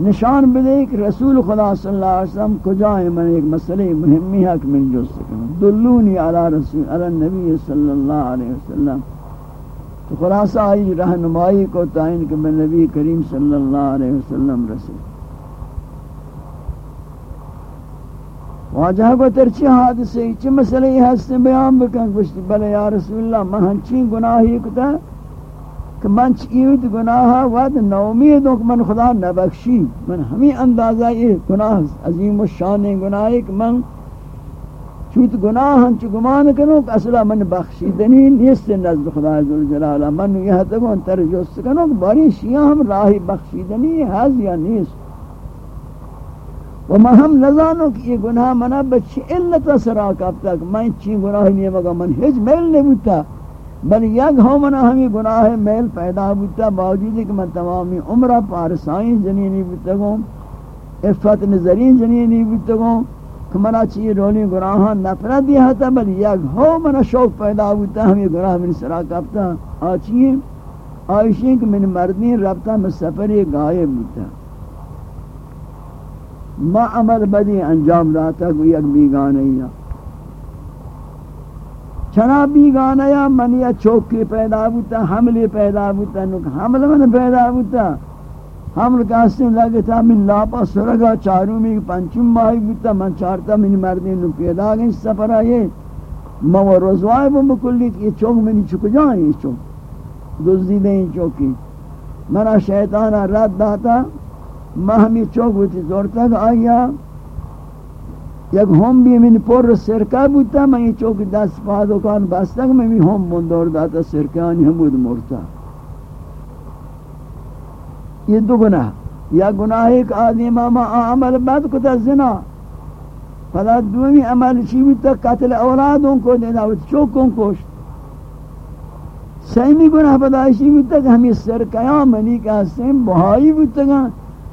نشان بدے کہ رسول خدا صلی اللہ علیہ وسلم کجا ہے؟ من ایک مسئلہ مہمی ہے کہ من جست کو۔ دلونی علی رسول، علی نبی صلی اللہ علیہ وسلم۔ تو خلاصہ آئی رہنمائی کو تعین کہ میں نبی کریم صلی اللہ علیہ وسلم رسول واجہ کو ترچی حادثے چی مسئلہ یہ ہستے بیان بکن گوشتی بلے یا رسول اللہ، من ہنچین گناہی کتا کہ من چیوت گناہ ود نومید ہوں کہ من خدا نبخشی، من ہمیں اندازہ یہ گناہ عظیم و شان گناہی کہ من چوت گناہ ہن گمان کنو کہ اصلا من بخشیدنی نیست نزد خدا ذل جلالہ من یہ تگو تر جوست کہ باری شیعہ ہم راہی بخشیدنی ہے یا نیست. و ما ہم نزانو کہ یہ گناہ منا بچی علت سرا کب تک میں چی گناہ نہیں مگا، من ہج میل نہیں بوتا۔ بل یک ہو منا ہمیں گناہ میل پیدا بوتا باوجود کہ من تمامی عمرہ پارسائیں جنینی بوتا گوں افت نظرین جنینی بوتا گوں کہ منا چی رولی گناہاں نفرت دیا تھا بل یک ہو منا شوق پیدا بوتا ہمیں گناہ من سرا کب تک آچی آئیشیں کہ من مردین ربطہ میں سفر غائب بوتا۔ ما عمل بدی انجام داتا کو یک بیگانے یا چنا بیگانے یا من یا چوکی پیدا بوتا حملی پیدا بوتا نک حمل من پیدا بوتا حمل کاسم لگتا من لاپا سرگا چاروں میں پنچم ماہی بوتا من چارتا من مردی نو پیدا گئی سفر آئے۔ مو روزوائی بو بکلی یہ چوک منی چک جائیں، یہ چوک۔ دزدی دیں چوکی۔ منا شیطانا رد داتا۔ ما ہمی چوک ہوتی زور تک آیا. یک ہم بھی من پر سرکہ بوتا میں یہ چوک دست پادو کان بس تک میں بھی ہم بندور داتا سرکانی حمود مرتا. یہ دو گناہ یا گناہ ایک آدمی ماما عمل بد کتا زنا. فلا دومی عمل چی بوتا قتل اولادوں کو دینا چوکوں کوشت سیمی گناہ بدایشی بوتا کہ ہمیں سرکیاں منی کا سیم بہائی بوتا گا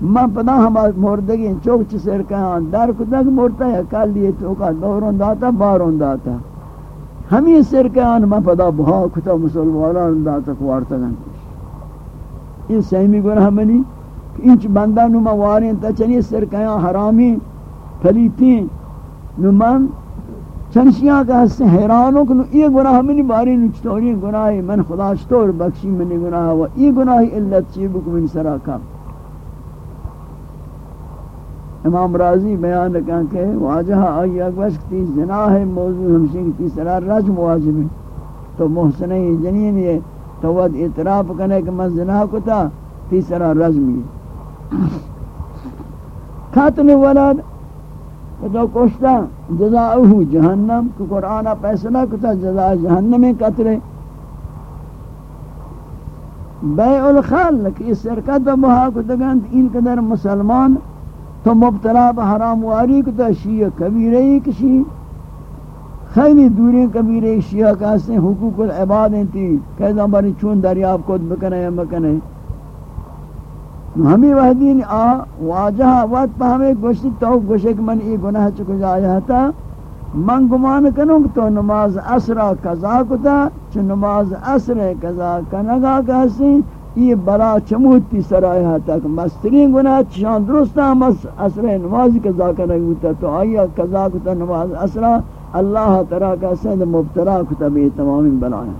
من پدا ہم مردگی چوک چی سر کہاں در کدک مرتا ہے کل لیے چوکا دورون داتا، بارون داتا. ہمیں سر کہاں من پدا بہا کتا مسلمان داتا کوارتا گن. یہ سہمی گناہ منی؟ انچ بندہ نو موارین تا چنی سر کہاں حرامی پلیتی نو من چنشیاں کا حصہ حیرانوں کنو یہ گناہ منی باری نو چطوری گناہ من خدا چطور بخشی منی گناہ و یہ گناہ علت چیبک من سرا کم امام راضی بیان کہا کہ واجہ آئی اگوش تی زنا ہے موضوع ہمشی کی تیسرا رجم واجب ہے۔ تو محسنی جنین یہ تو وہ اعتراف کرنے کہ میں زنا کو تھا تیسرا رجم یہ خاتم ولد تو کوشتا جزاؤہ جہنم، کہ قرآن فیصلہ کتا جزا جہنم میں قتل بیع الخل کہ اس سرکت و محاکتگان ان قدر مسلمان تو مبتلا بحرام واری کو تو شیعہ کبیرہ ہی کشی خیلی دوری کبیرہ شیعہ کہتے ہیں حقوق العباد ہیں تھی کہتا باری چون دریاب کو بکنے یا مکنے ہمیں وحدین آ واجہ وقت پہ ہمیں گوشتی تو گوشک من ای گناہ چکو جایا تھا من گمان کنوں تو نماز اسرا قضا کتا چھ نماز اسر قضا کنگا کہسی یہ بلا چموتی سرائے تک مسترین گناہ چشان درست ہم اسر نماز قضا کنگا تو آیا قضا کتا نماز اسرا اللہ ترا کا سند مبتلا کتا بے تمام بلائیں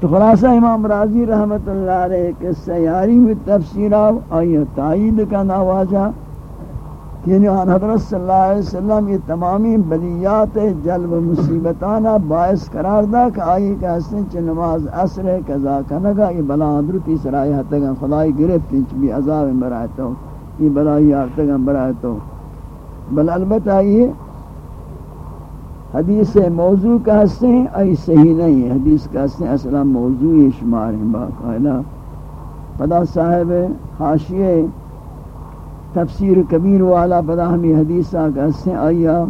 تو خلاصہ امام راضی رحمت اللہ علیہ کے سیاری میں تفسیرہ آیا، تائید کا نوازہ۔ یعنی آن حضرت صلی اللہ علیہ وسلم یہ تمامی بلیات جلب مصیبتانا باعث قرار دا کہ آئی کہ حسن چھ نماز اثر عصر قضا کنگا، یہ بلا حضرتی سرائی حتگا خدای گرفتی چھ بھی عذاب برایتا ہو یہ بلائی آرتگا برایتا ہو بل البتہ یہ حدیث موضوع کا حسن ای صحیح نہیں ہے۔ حدیث کا حسن اصلا موضوع شمار ہیں باقاعدہ۔ پدا صاحب حاشیے تفسیر کبیر والا پدا ہمیں حدیثہ کا سے آیا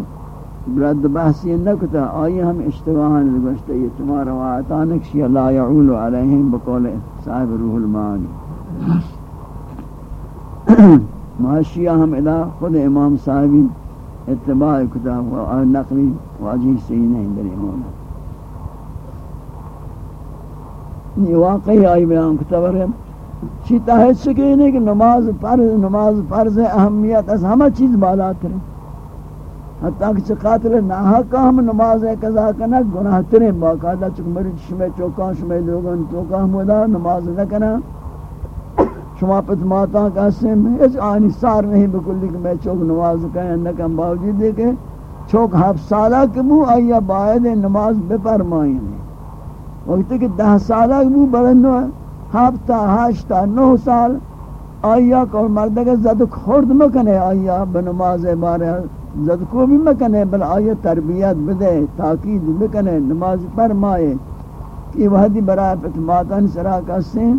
برد بحثی نکتا آیا ہم اشتواہاں لگوشتا یہ تمہارا وعاتانک شیع لا یعول علیہم بقول صاحب روح المعانی۔ محشیہ ہم ادا خود امام صاحبی اتباع کتاب و نقلی واجی صحیح نہیں در امام۔ یہ واقعی آئی بیان کتاب ہے چی تاہد سکے نہیں کہ نماز فرض نماز فرض اہمیت از ہمہ چیز بالا کریں۔ حتیٰ کہ قاتل ناحق ہم نماز قضا کنا گناہ تریں۔ باقاعدہ چکہ مری شمی چوکاں شمی لوگن چوکاں ہمودا نماز نہ کنا۔ شما پت ماتا کہتے ہیں اس آنی سار نہیں بکلی کہ میں چوک نماز کہیں نہ کم باوجود دے کہ چوک ہف سالہ کبو آیا باید نماز بپرمائیں۔ وقت کہ دہ سالہ کبو بلندو ہے ہفتہ، ہشتہ، نو سال آیا کو مردگ زد خورد مکنے آیا بنماز بارے زد کو بھی مکنے، بل آیا تربیت بدے، تاکید بکنے نماز فرمائے کہ وحدی برائے فتماتن سرا کسیں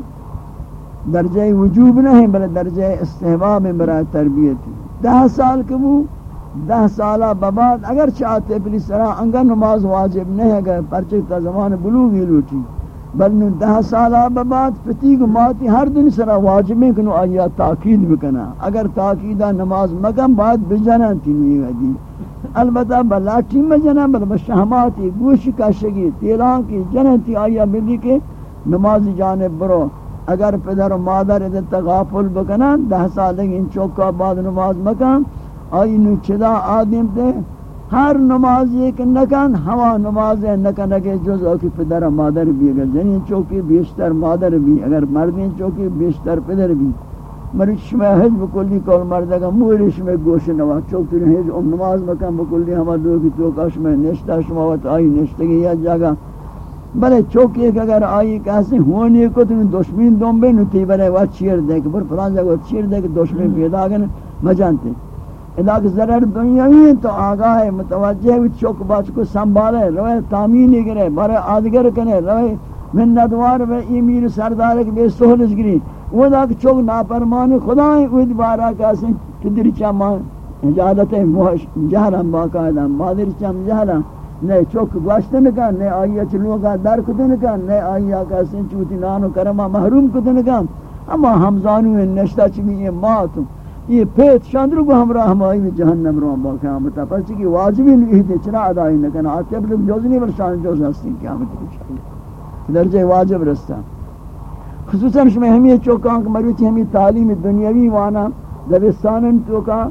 درجہ وجوب نہیں، بل درجہ استحباب برائے تربیت۔ دہ سال کبو دہ سالہ بباد اگر چاہتے پلی سرا انگر نماز واجب نہیں، اگر پرچکتا زمان بلوگی لوٹی۔ بل نو دہ سالہ بعد فتیق ماتی ہر دن سرا واجب ہے کنو آیا تاکید بکنا۔ اگر تاکیدہ نماز مگم بعد بجنا تینوی ودی البتہ بلاٹی مجنا بل بشہماتی گوش کشگی تیلان کی جنتی آیا بلی کے نماز جانب برو۔ اگر پدر و مادر ادھر تغافل بکنا، دہ سالہ ان چوکا بعد نماز مکم آئی نو چدا آدم دے ہر نماز ایک نکن ہوا نماز ہے نکن کے جز او کی پدر مادر بھی، اگر جنی چوکی بیشتر مادر بھی، اگر مردین چوکی بیشتر پدر بھی مرش میں حج بکلی کول مرد کا مورش میں گوش نوا چوکی حج ام نماز مکان بکلی ہما دو کی توکاش میں نشتا شماوت آئی نشتگی یا جگہ بلے چوکی ایک اگر آئی کہتے ہونی کو تم دشمین دوم بے نتی، بلے وقت چیر دے کہ پر پلان جگہ چیر دے کہ دشمین پیدا گئے مجانتے علاق ضرر دنیاوی ہے تو آگاہ ہے، متوجہ ہے، چوک باچ کو سنبھالے، روئے تامینی کرے برے آدگر کنے روئے منتوار و ایمیر سردار کے بے سہلس گری۔ وہ دا چوک ناپرمان خدا ہے، وہ دوبارہ کہاسیں کہ دری چامان اجادت جہرم باقاعدہ، مادر چم جہرم۔ نے چوک گوشت نکا نے آئیا چلوگا در کتے نکا نے آئیا کہاسیں چوتی نانو کرما محروم کتے نکا۔ اما ہمزانو نشتہ چمی یہ ماتم۔ یہ پیت شاندر کو ہمراہ ہمائی میں جہنم رو با قیامتا پس چکی واجبی نہیں تھے چرا ادائی نہ کنا آتے اپنے جوزنی بل شان جوز ہستی قیامت کی شاید۔ درجہ واجب رستا۔ خصوصا شما ہمیں چوکاں کہ مروچی ہمیں تعلیم دنیاوی وانا دبستان چوکا۔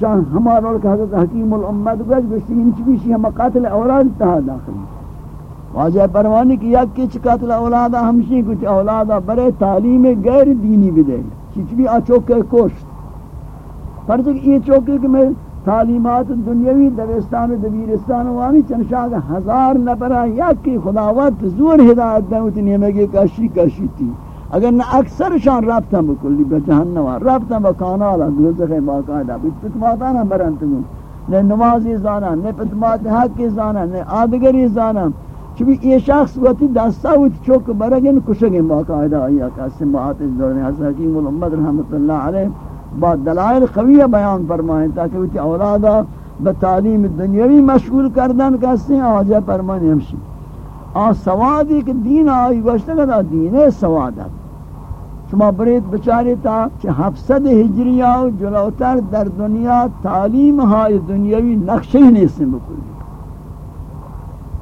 شان ہمارا کہ حضرت حکیم الامت گوش گوشتی ان چبیشی ہم قاتل اولاد تہا داخلی واجہ پروانی کی یک کچھ قاتل اولادا ہمشی کچھ اولادا برے تعلیم غیر دینی بدے۔ چیچ بھی آ کوشت۔ فرض یہ چوکے کہ میں تعلیمات دنیاوی دوستان و دبیرستان وانی چنشاگ ہزار نپرا یک کی خداوت زور ہدایت دیں اتنی ہمیں کشی کشی تھی۔ اگر نہ اکثر شان رابطہ بکلی بجہنم رابطہ بکانالا دوزخ باقاعدہ پتماتا نہ برنتگو نہ نمازی زانا نہ پتمات حق کی زانا نہ آدگری زانا چونکہ یہ شخص وقتی دستا ہوئی چوک برگن کشگن باقاعدہ آیا کہ سماعت اس دورنے حضرت حکیم الامت رحمت اللہ علیہ۔ با دلائل قویہ بیان فرمائیں تاکہ وہ اولادا بتعلیم دنیاوی مشغول کردن کہتے ہیں آجا فرمائیں ہمشی۔ آن سوادی کہ دین آئی گوشتا کہ دین سواد ہے۔ شما برید بچاری تا چه هفتصد هجریه و جلوتر در دنیا تعلیم های دنیاوی نقشه نیستن بکنی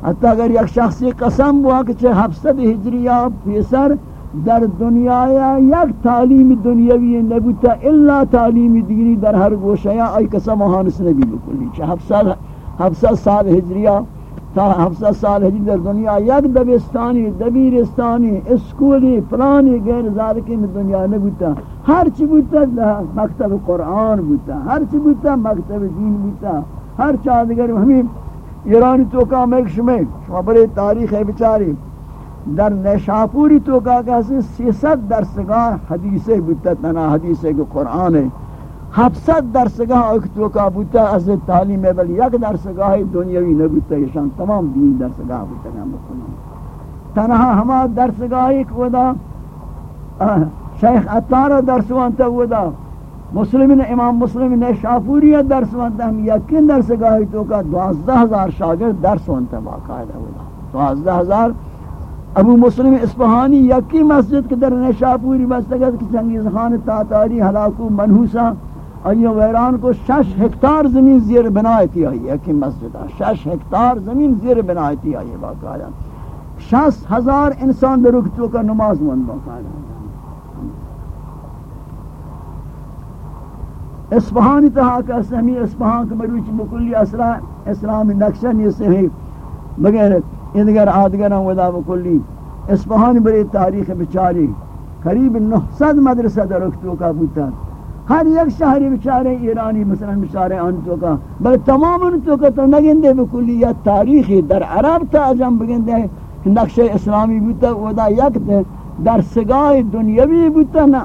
حتی اگر یک شخصی قسم بوا کہ چه هفتصد هجریه پیسر در دنیا یک تعلیم دنیاوی نبوتا الا تعلیم دینی در هر گوشه یا ای قسم هانس نبی بکلی چه هفتصد هفتصد سال هجریه، تا هفتصد سال هجری در دنیا یک دبستانی، دبیرستانی، اسکولی، فلانی، غیر ذالک میں دنیا نبوتا ہر چی بوتا مکتب قرآن بوتا ہر چی بوتا مکتب دین بوتا ہر چادگر ہمیں ایرانی تو کا میں شما بڑے تاریخ ہے بیچاری. در نشاپوری تو کا کہتے سیست درسگاہ حدیث بوتا تنا حدیث کے قرآن ہے۔ ہفصد درسگاہ ایک تو کا بوتا از تعلیم ہے بل یک درسگاہ دنیاوی نبوتا یشان تمام دین درسگاہ بودتا بوتا نام تنہا ہما درسگاہ ایک ودا شیخ اتارا درسوانتا ودا، مسلمین امام مسلم نے شافوری درس وانتا ہم یقین درس گاہی تو کا دوازدہ ہزار شاگرد درس وانتا باقاعدہ ہوگا دوازدہ ہزار ابو مسلم اسپہانی یکی مسجد کے در نے شافوری بستگت کی چنگیز خان تاتاری حلاکو منحوسا ایو ویران کو شش ہکتار زمین زیر بنایتی آئی یکی مسجد شش ہکتار زمین زیر بنایتی آئی باقاعدہ شش ہزار انسان در رکتو کا نماز مند باقاعدہ اسفہانی تہا کہ اسلامی اسفہان کے مروچ بکلی اسرا اسلام نقشہ نہیں سے ہے۔ بغیر ادگر آدگران ودا بکلی. اسفہانی بری تاریخ بچاری. قریب 900 مدرسہ در اکتو کا بوتا ہر یک شہری بچارے ایرانی مثلا بچارے انتو کا بل تمام انتو کا تو نگندے بکلی. یا تاریخی در عرب تا عجم بگندے. نقشہ اسلامی بوتا ودا یک در سگاہ دنیاوی بوتا نا.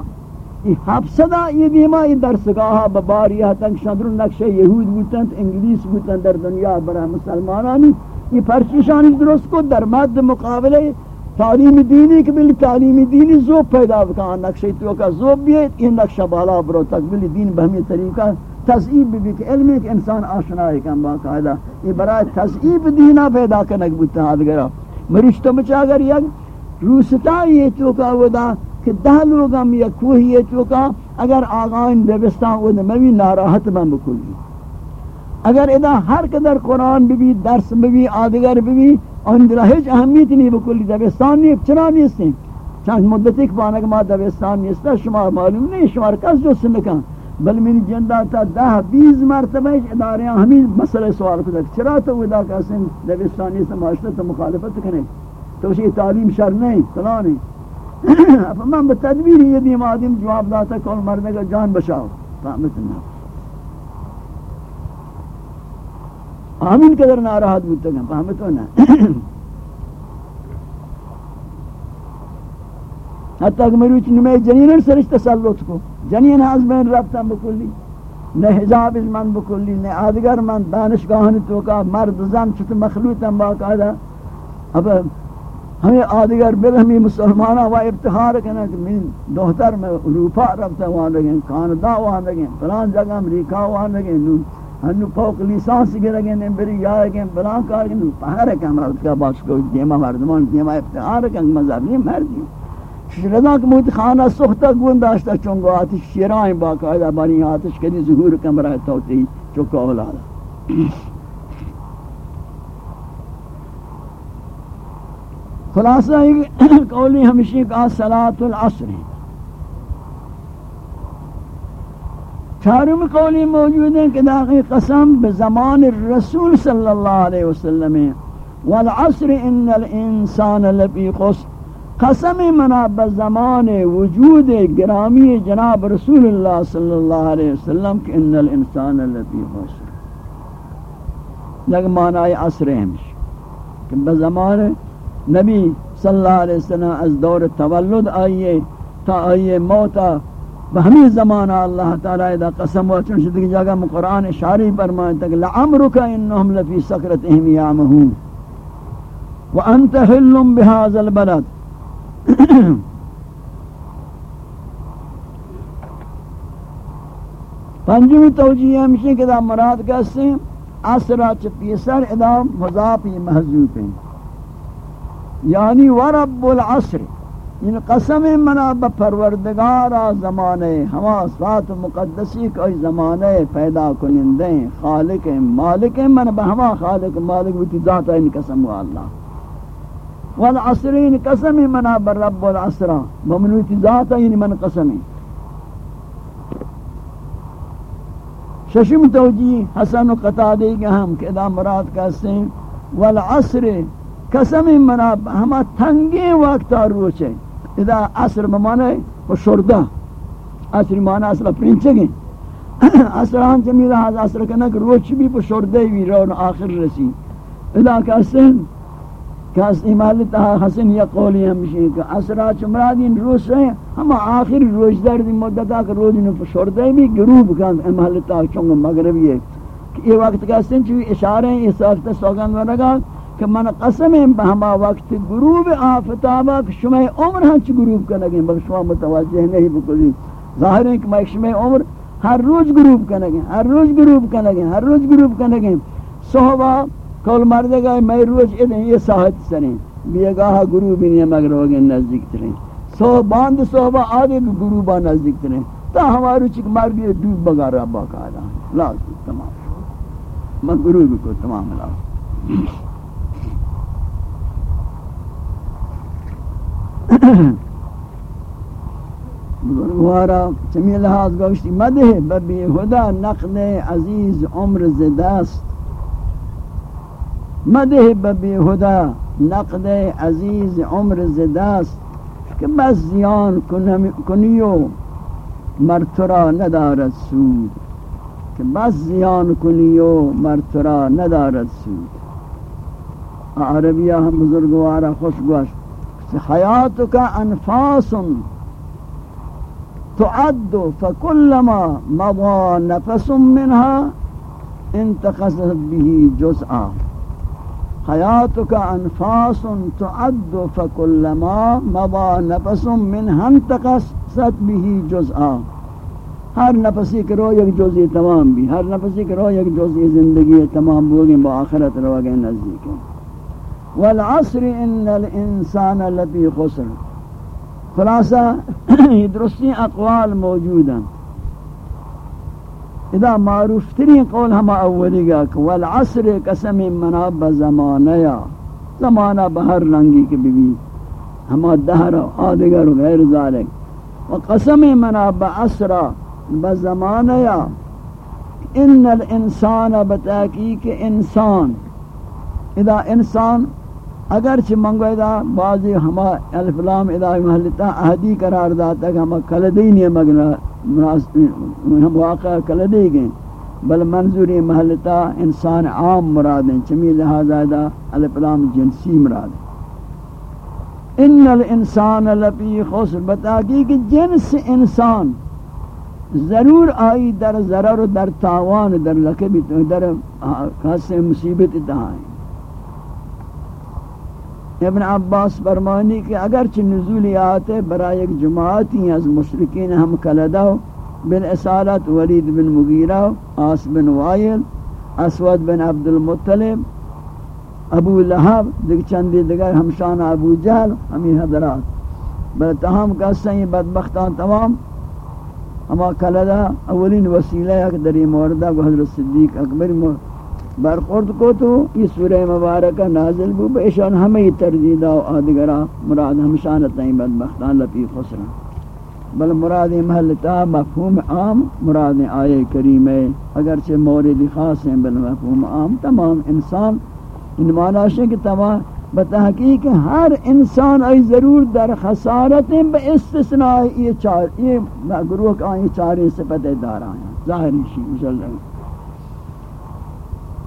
حفصدا یہ دیما یہ درسگاہ بباری. تنگ شندر نقش یہود بوتن انگلیس بوتن در دنیا برا مسلمانانی. یہ پرچیشانی درست کو در مد مقابلے تعلیم دینی کہ بلی تعلیم دینی زوب پیدا بکا نقشہ تو کا زوب بھی ہے یہ نقشہ بالا برو تک بلی دین بہمی طریقہ تذعیب بھی کہ علم ایک انسان آشنا ہے کہ باقاعدہ، یہ برای تذعیب دینا پیدا کرنک بوتن آدگرہ مرشتہ بچا اگر یک روستا یہ تو کا ودا کہ دہ لوگ ہم یا کوہی یہ چوکا اگر آغان دبستان وہ نمی ناراحت من بکلی اگر ادا ہر قدر قرآن بھی درس بھی آدگر بھی ان دلہ ہیچ اہمیت نہیں بکلی دبستان نہیں چرا نہیں سیں چند مدت ایک پانک ما دبستان نہیں ستا شما معلوم نہیں، شما کس جو سمکان بل من جندہ تا دہ، بیز مرتبہ اداریاں ہمیں مسئلہ سوال کو چرا تو ادا کسیں دبستان نہیں سماشتا تو مخالفت کریں تو اسی تعلیم شر نہیں صلاح نہیں. <coughs> اب من به تدبیر یہ دیم آدم جواب داتا، کل مردے کا جان بچاؤ فهمت نا آمین قدر ناراحت بودتا گا فهمت نا۔ حتی کہ مروچ نمی جنین سرش تسلط کو۔ جنین از بین رفتن بکلی، نہ حجاب از من بکلی، نہ آدگر من، دانشگاہن تو کا مرد زن چھت مخلوطا باقاعدہ۔ اب ہمیں آدگر بل، ہمیں مسلمانہ و ابتخار کرنا کہ من دوہتر میں روپا رفتا وہاں لگیں کاندا وہاں لگیں، فلان جگہ امریکہ وہاں لگیں ہنو فوق لیسانس گے لگیں نمبری یا لگیں فلان کار گے پہر ہے کہ ہمارا کا باس کو دیما مردمان دیما ابتخار کہ مذہبی مردی شردا کہ موت خانہ سختہ گون داشتا چونگو آتش شیرائیں باقاعدہ بانی آتش کدی ظہور کمرہ توتی چکا اولادا خلاصہ قولی ہمشی کا صلاة العصر چارم قولی موجود ہے کہ داخل قسم بزمان الرسول صلی اللہ علیہ وسلم والعصر ان الانسان لفی خسر۔ قسم منا بزمان وجود گرامی جناب رسول اللہ صلی اللہ علیہ وسلم کہ ان الانسان لفی خسر۔ لگ معنی عصر ہمشی کہ بزمان نبی صلی اللہ علیہ وسلم از دور تولد آئیے، تا آئیے موتا بہمی زمانہ اللہ تعالی دا قسم و چنشد کی جگہ قرآن اشاری فرمائے تک، لعمرک انہم لفی سکرتہم یامہون وانت حلم بہاز البلد. <coughs> پنجمی توجیہ ہمشہ کہ دا مراد کہتے ہیں؟ اسرہ چپیسر ادا مضافی محضوب ہیں. یعنی ورب العصر. ان قسم منا بپروردگارا زمانے، ہما سات مقدسی کوئی زمانے پیدا کنندے، خالق مالک من بہما خالق مالک بیتی ذات ان قسم و اللہ۔ والعصرین قسم منا بر رب العصرہ بمنویتی ذات ان من قسم۔ ششم توجی حسن و قطادی کے ہم کہ دا مراد کہتے ہیں والعصر قسم منا ہما تنگی وقت روچے اذا عصر بمانے و شردہ۔ عصر مانا اصلا پرنچے گئے۔ عصر ہاں جمیلہ حض عصر کنک روچ بھی پر شردے بھی رون آخر رسی۔ اذا کہتے ہیں کہ تہا حسن یا قولی ہمشی کہ عصرہ چمرادین روز رہے ہم آخر روز در دی مدتا کہ روز انہوں پر شردے بھی گروب کن ایمال تہا چونگا مغربی ہے۔ کہ یہ وقت کہتے چوی اشارے ہیں اس وقت سوگن ورگا کہ من قسم بہما وقت غروب آفتابا کہ شما عمر ہنچ غروب کا لگیں بلکہ شما متوجہ نہیں بکلی ظاہر ہے کہ میں شما عمر ہر روز غروب کا لگیں ہر روز غروب کا لگیں ہر روز غروب کا لگیں صحبہ کول مردے گا میں روز ادھیں یہ ساحت سریں بیگاہ غروب نہیں مگر ہوگے نزدیک تریں صحبہ باند صحبہ آدھے بھی غروبہ نزدیک تریں تا ہمارو چک مردی دود بگا رہا باقا لازم تمام میں غروب کو تمام لازم بزرگوارا چمی لحاظ گوشتی مده ببی خدا نقد عزیز عمر زدست. مده ببی خدا نقد عزیز عمر زدست که بس زیان کنی و مرترا ندارد سود. که بس زیان کنی و مرترا ندارد سود. عربیہ ہم بزرگوارا خوش گوشت. حیاتك انفاس تعد فكلما مضى نفس منها انتقصت به جزءا. حياتك انفاس تعد فكلما مضى نفس منها انتقصت به جزءا. ہر نفسی کرو یک جزئی تمام بھی. ہر نفسی کرو یک جزئی زندگی تمام بوگیں با آخرت روگیں نزدیک ہیں. والعصر ان الانسان لفی خسر. خلاصہ، یہ درستی اقوال موجود ہیں۔ اذا معروف ترین قول ہما اولی گا کہ والعصر قسم مناب زمانیا زمانہ بہر رنگی کے بھی ہما دہر آدگر غیر ذالک۔ وقسم مناب عصر بزمانیا ان الانسان بتاکیک انسان۔ اذا انسان اگرچہ منگوی دا بعضی ہما الفلام ادائی محلتا اہدی قرار داتا کہ ہما کلدی نہیں مگنا ہم واقع کلدی گئیں بل منظوری محلتا انسان عام مراد ہیں، چمی لہذا دا الفلام جنسی مراد ہیں۔ ان الانسان لپی خسر بتاکی کہ جنس انسان ضرور آئی در ضرر در تاوان، در لکبی در خاص مصیبت تہائیں ابن عباس فرمانی کہ اگرچہ نزولی آتے برای ایک جماعتی از مشرکین ہم کلدہ بن اصالت ولید بن مغیرہ آس بن وائل، اسود بن عبد المطلب ابو لہب، دیکھ چندی دیگر ہمشان ابو جہل ہمیں حضرات۔ بل تاہم کہتے ہیں بدبختان تمام، اما کلدہ اولین وسیلہ یک دری موردہ کو حضرت صدیق اکبر مورد برخورد کو تو یہ سورہ مبارکہ نازل بو بیشان ہمیں تردیدہ و آدگرہ، مراد ہمشانت ہیں بدبختان لپی خسرہ۔ بل مراد محلتا مفہوم عام، مراد آئے کریم ہے۔ اگرچہ مورد خاص ہیں، بل مفہوم عام۔ تمام انسان، ان معنی ہے کہ تمام بتحقیق ہر انسان ای ضرور در خسارت با استثناء یہ چار، یہ گروہ کا یہ چاریں صفتیں دار آئیں ظاہری شیء مسلم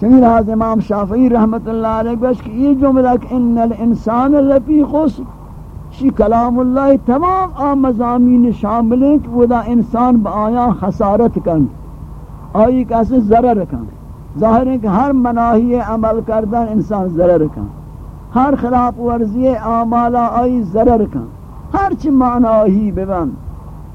چنین لحاظ امام شافعی رحمت اللہ علیہ گوش کہ یہ جملہ کہ ان الانسان لفی خسر شی کلام اللہ تمام آم مضامین شامل ہیں کہ وہ دا انسان با آیا خسارت کن آئی کیسے ضرر کن۔ ظاہر ہے کہ ہر مناہی عمل کردن انسان ضرر کن۔ ہر خلاف ورزی اعمالا آئی ضرر کن۔ ہر چی معنی ببند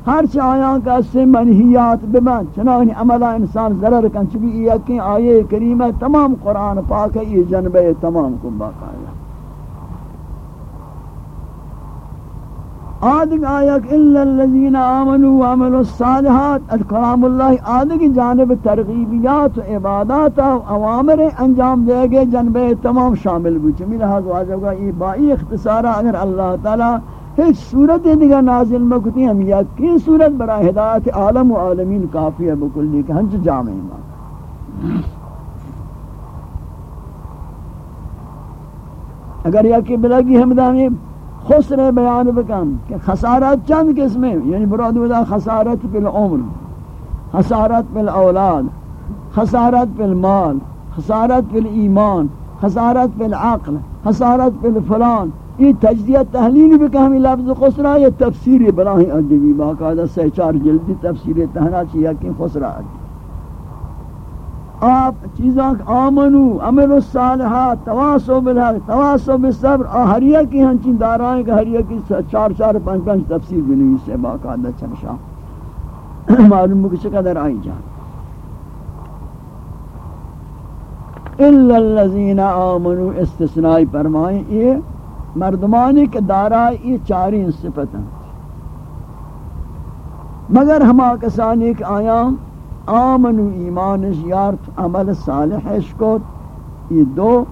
ہر چایاں کا اس سے منہیات بمن چنانی عملہ انسان ضرر کن. چکی یہ کہ آیے کریمہ تمام قرآن پاک ہے، یہ جنبے تمام کو باقایا آدھگ آیک الا الذین آمنوا وعملوا الصالحات الکلام اللہ آدھگ جانب ترغیبیات و عبادات و عوامر انجام دے گے جنبے تمام شامل بھی چمی لحاظ واجب گا، یہ بائی اختصارہ اگر اللہ تعالی ہیچ صورت دیگر نازل مکتی ہم یکی صورت برا ہدایت عالم و عالمین کافی ہے بکلی کہ ہنچ جامع ماں؟ اگر یکی بلگی ہمدانی خسر بیان بکن کہ خسارت چند قسمیں یعنی براد ودا خسارت پی العمر خسارت پی الاولاد خسارت پی المال خسارت پی الایمان خسارت پی العقل خسارت پی الفلان یہ تجزیہ تحلیل بکن ہمیں لفظ خسرہ یہ تفسیر بلاہی ادبی باقاعدہ سہ چار جلدی تفسیر تہنا چاہیے کہ خسرہ ادبی آپ چیزاں آمنو، عمل الصالحات تواسو بالحق تواسو بالصبر ہریا کی ہنچین دارائیں کہ ہریا کی چار چار پانچ پانچ تفسیر بنوی سے باقاعدہ چمشا معلوم کہ چقدر آئی جان۔ الا الذين امنوا استثناء فرمائیں، یہ مردمانی کے دارا یہ چاری صفت ہیں۔ مگر ہما کسانی کہ آیاں آمن و ایمان یارت عمل صالح اشکوت۔ یہ دو،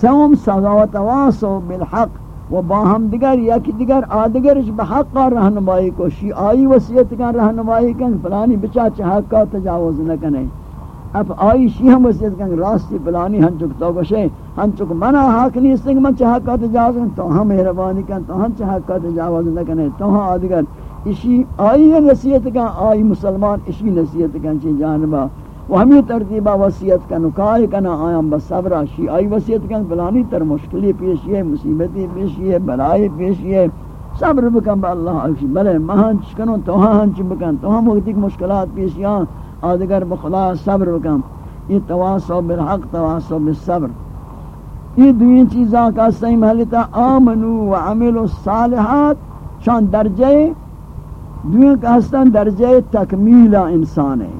سوم سغاوت واسو بالحق و باہم دیگر، یکی دیگر آدگرش بحق رہنمائی کو شی آئی وسیعت کن رہنمائی کن، فلانی بچا چاہت کا تجاوز نہ کنے اب آئی شی ہم وسیعت کن راستی فلانی ہن چک تو گوشے ہن چک منع حق نہیں سنگ من چاہت کا تجاوز تو ہم مہربانی کن تو ہن چاہت کا تجاوز نہ کنے تو ہاں آدگر اسی آئی نصیحت کا، آئی مسلمان اسی نصیحت کا چی جانبا و ہمیں ترتیبہ وصیت کا نکائے کنا آیاں بس صبر آشی آئی وصیت کا بلانی تر مشکلی پیشی ہے، مصیبتی پیشی ہے، بلائی پیشی ہے، صبر بکن با اللہ آشی بلے مہن چکنو تو توہاں ہنچ بکن، تو توہاں مقدک مشکلات پیشیاں آدگر بخلا صبر بکن یہ تواسو بالحق تواسو بالصبر۔ یہ دوین چیزاں کا صحیح محلتا آمنو وعملو الصالحات شان درجہ دوئیں کہ ہستن درجہ تکمیل انسان ہے۔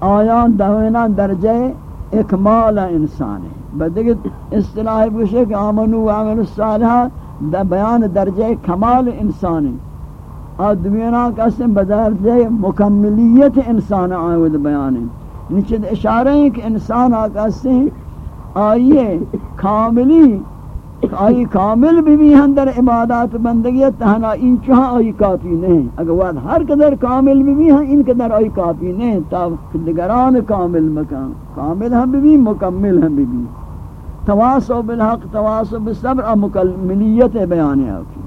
آیان دوینا درجہ اکمال انسان ہے۔ بدگت اصطلاح بوشے کہ آمنو و عمل الصالحہ بیان درجہ کمال انسان ہے۔ اور دوینا کہ ہستن بدرجہ مکملیت انسان آئے بیان ہے نیچے اشارہ ہے کہ انسان آکا آئیے کاملی، آئی کامل بھی بھی اندر عبادات بندگی تہنا ان چاہاں آئی کافی نہیں۔ اگر وقت ہر قدر کامل بھی بھی ہیں ان قدر آئی کافی نہیں، تا دگران کامل مکان۔ کامل ہم بھی بھی، مکمل ہم بھی بھی۔ تواسو بالحق تواسو بالصبر اور مکملیت بیان آکی۔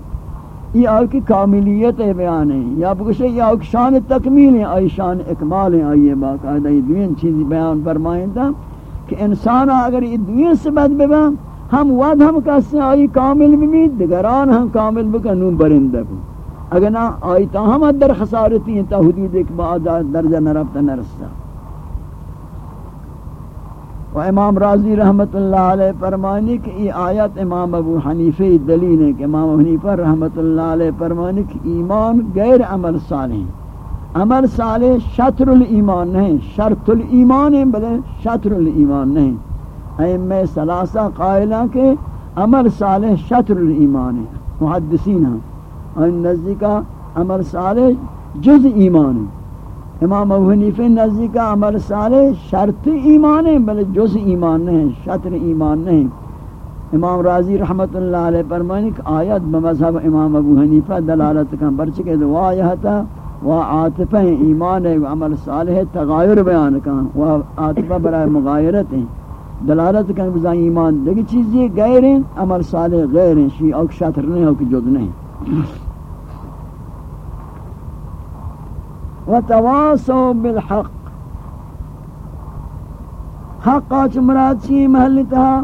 یہ آئی کی کاملیت بیان ہے۔ یا بکشے یہ آئی شان تکمیل ہے۔ آئی شان اکمال ہے۔ آئی باقاعدہ یہ دوین چیزی بیان فرمائیں تھا کہ انسان اگر یہ دوین سے بد ہم ود ہم کسی آئی کامل بھی دگران ہم کامل بکنون برندہ کو اگر نہ آئی تا ہم در خسارتی ہیں، تا حدود ایک بعد درجہ نرفتا نرستا۔ و امام راضی رحمت اللہ علیہ فرمانی کہ یہ آیت امام ابو حنیفی دلیل ہے کہ امام حنیفہ رحمت اللہ علیہ فرمانی کہ ایمان غیر عمل صالح عمل صالح شطر الایمان نہیں، شرط الایمان ہے، بلے شطر الایمان نہیں۔ ائمہ ثلاثہ قائلہ کے عمل صالح شطر الایمان ہے، محدثین ہیں۔ اور نزدیکا عمل صالح جز ایمان ہے۔ امام ابو حنیفہ نزدیکا عمل صالح شرط ایمان ہے بلکہ جز ایمان نہیں شطر ایمان نہیں امام راضی رحمت اللہ علیہ فرمانی کہ آیت بمذہب امام ابو حنیفہ دلالت کا برچکے دو آیتا و عاطفہ ایمان ہے عمل صالح تغایر بیان کا و عاطفہ برای مغایرت ہیں۔ دلالت کن بزا ایمان دیکھ چیزی غیر ہیں، عمل صالح غیر ہیں شیع اوک شطر نہیں اوک جد نہیں۔ وتواصوا بالحق. حق آچ مراد چی محلی تہا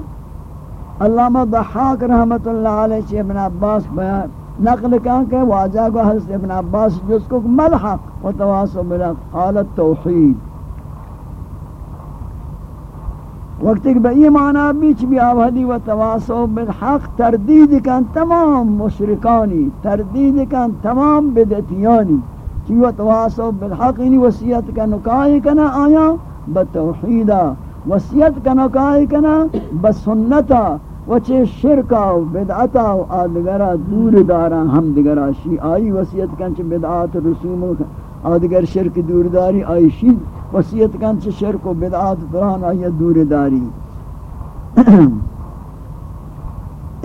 علامہ ضحاک رحمت اللہ علیہ چی ابن عباس بیان نقل کہاں کہ واجہ کو حضرت ابن عباس جس کو ملحق وتواصوا بالحق قالت توحید وقت کہ بئی معنی بیچ بھی آوہدی و تواسو بالحق، تردید کن تمام مشرکانی، تردید کن تمام بدعتیانی. چی و تواسو بالحق اینی وسیعت کا نکائی کنا آیا بتوحیدا. وسیعت کا نکائی کنا بسنتا. وچے شرکا و بدعتا و آدگرہ دور دارا، ہم دگرہ شی آئی وسیعت کنچ بدعات رسوم آدگر شرک دور داری آئی شی. وسیعت کنچ شرک و بدعات فران آئی دور داری.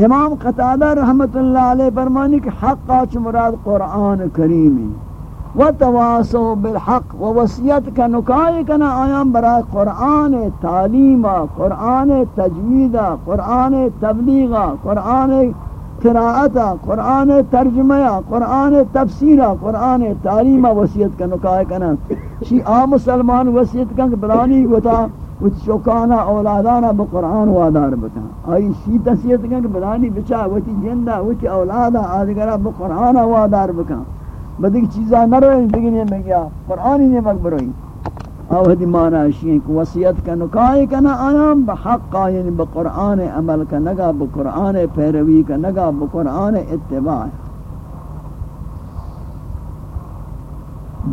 امام قطادہ رحمت اللہ علیہ فرمانی کہ حق آچ مراد قرآن کریم ہے. و تواسو بالحق و وسیعت کا نکائی کنا آیام برای قرآن تعلیم، قرآن تجوید، قرآن تبلیغ، قرآن قراءت، قرآن ترجمہ، قرآن تفسیر، قرآن تعلیم وسیعت کا نکائی کنا شی عام مسلمان وسیعت کا بلانی ہوتا وچ چوکانا اولادانا بقرآن وادار بکن۔ آئی شی تسیت کہ بلانی بچا، وچ جندہ، وچ اولادا آدگرہ بقرآن وادار بکن۔ بدی چیزاں نہ روئیں بگنے میں گیا قرآن ہی نے مگ بروئی آوہدی مانا شیئن کہ وسیعت کا نکائی کا نا آیام بحق یعنی بقرآن عمل کا نگا بقرآن پیروی کا نگا بقرآن اتباع۔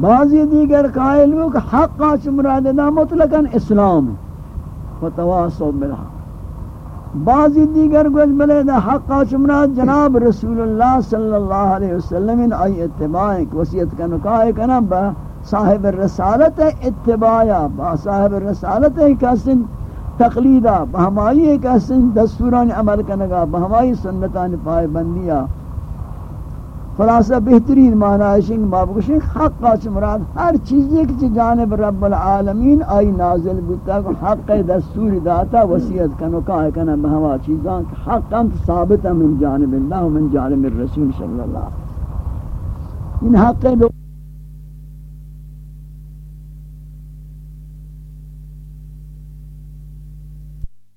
بعضی دیگر قائل ہو کہ حق آچ مراد دا مطلقا اسلام فتواسو بالحق۔ بعضی دیگر گوش بلے دا حقا چمرات جناب رسول اللہ صلی اللہ علیہ وسلم ان آئی اتباع ایک وسیعت کا نکاہ کنا با صاحب الرسالت اتباعا با صاحب الرسالت کسن تقلیدہ با ہمائی کسن دستوران عمل کنگا با ہمائی سنتان پائے بندیا خلاصہ بہترین معنی ہے کہ حق کا مراد ہر چیز ایک چیز جانب رب العالمین آئی نازل بتا کہ حق دستور داتا وسیعت کنو کہا کنا بہوا چیزاں کہ حق انت ثابت من جانب اللہ و من جانب الرسول صلی اللہ ان حق لوگ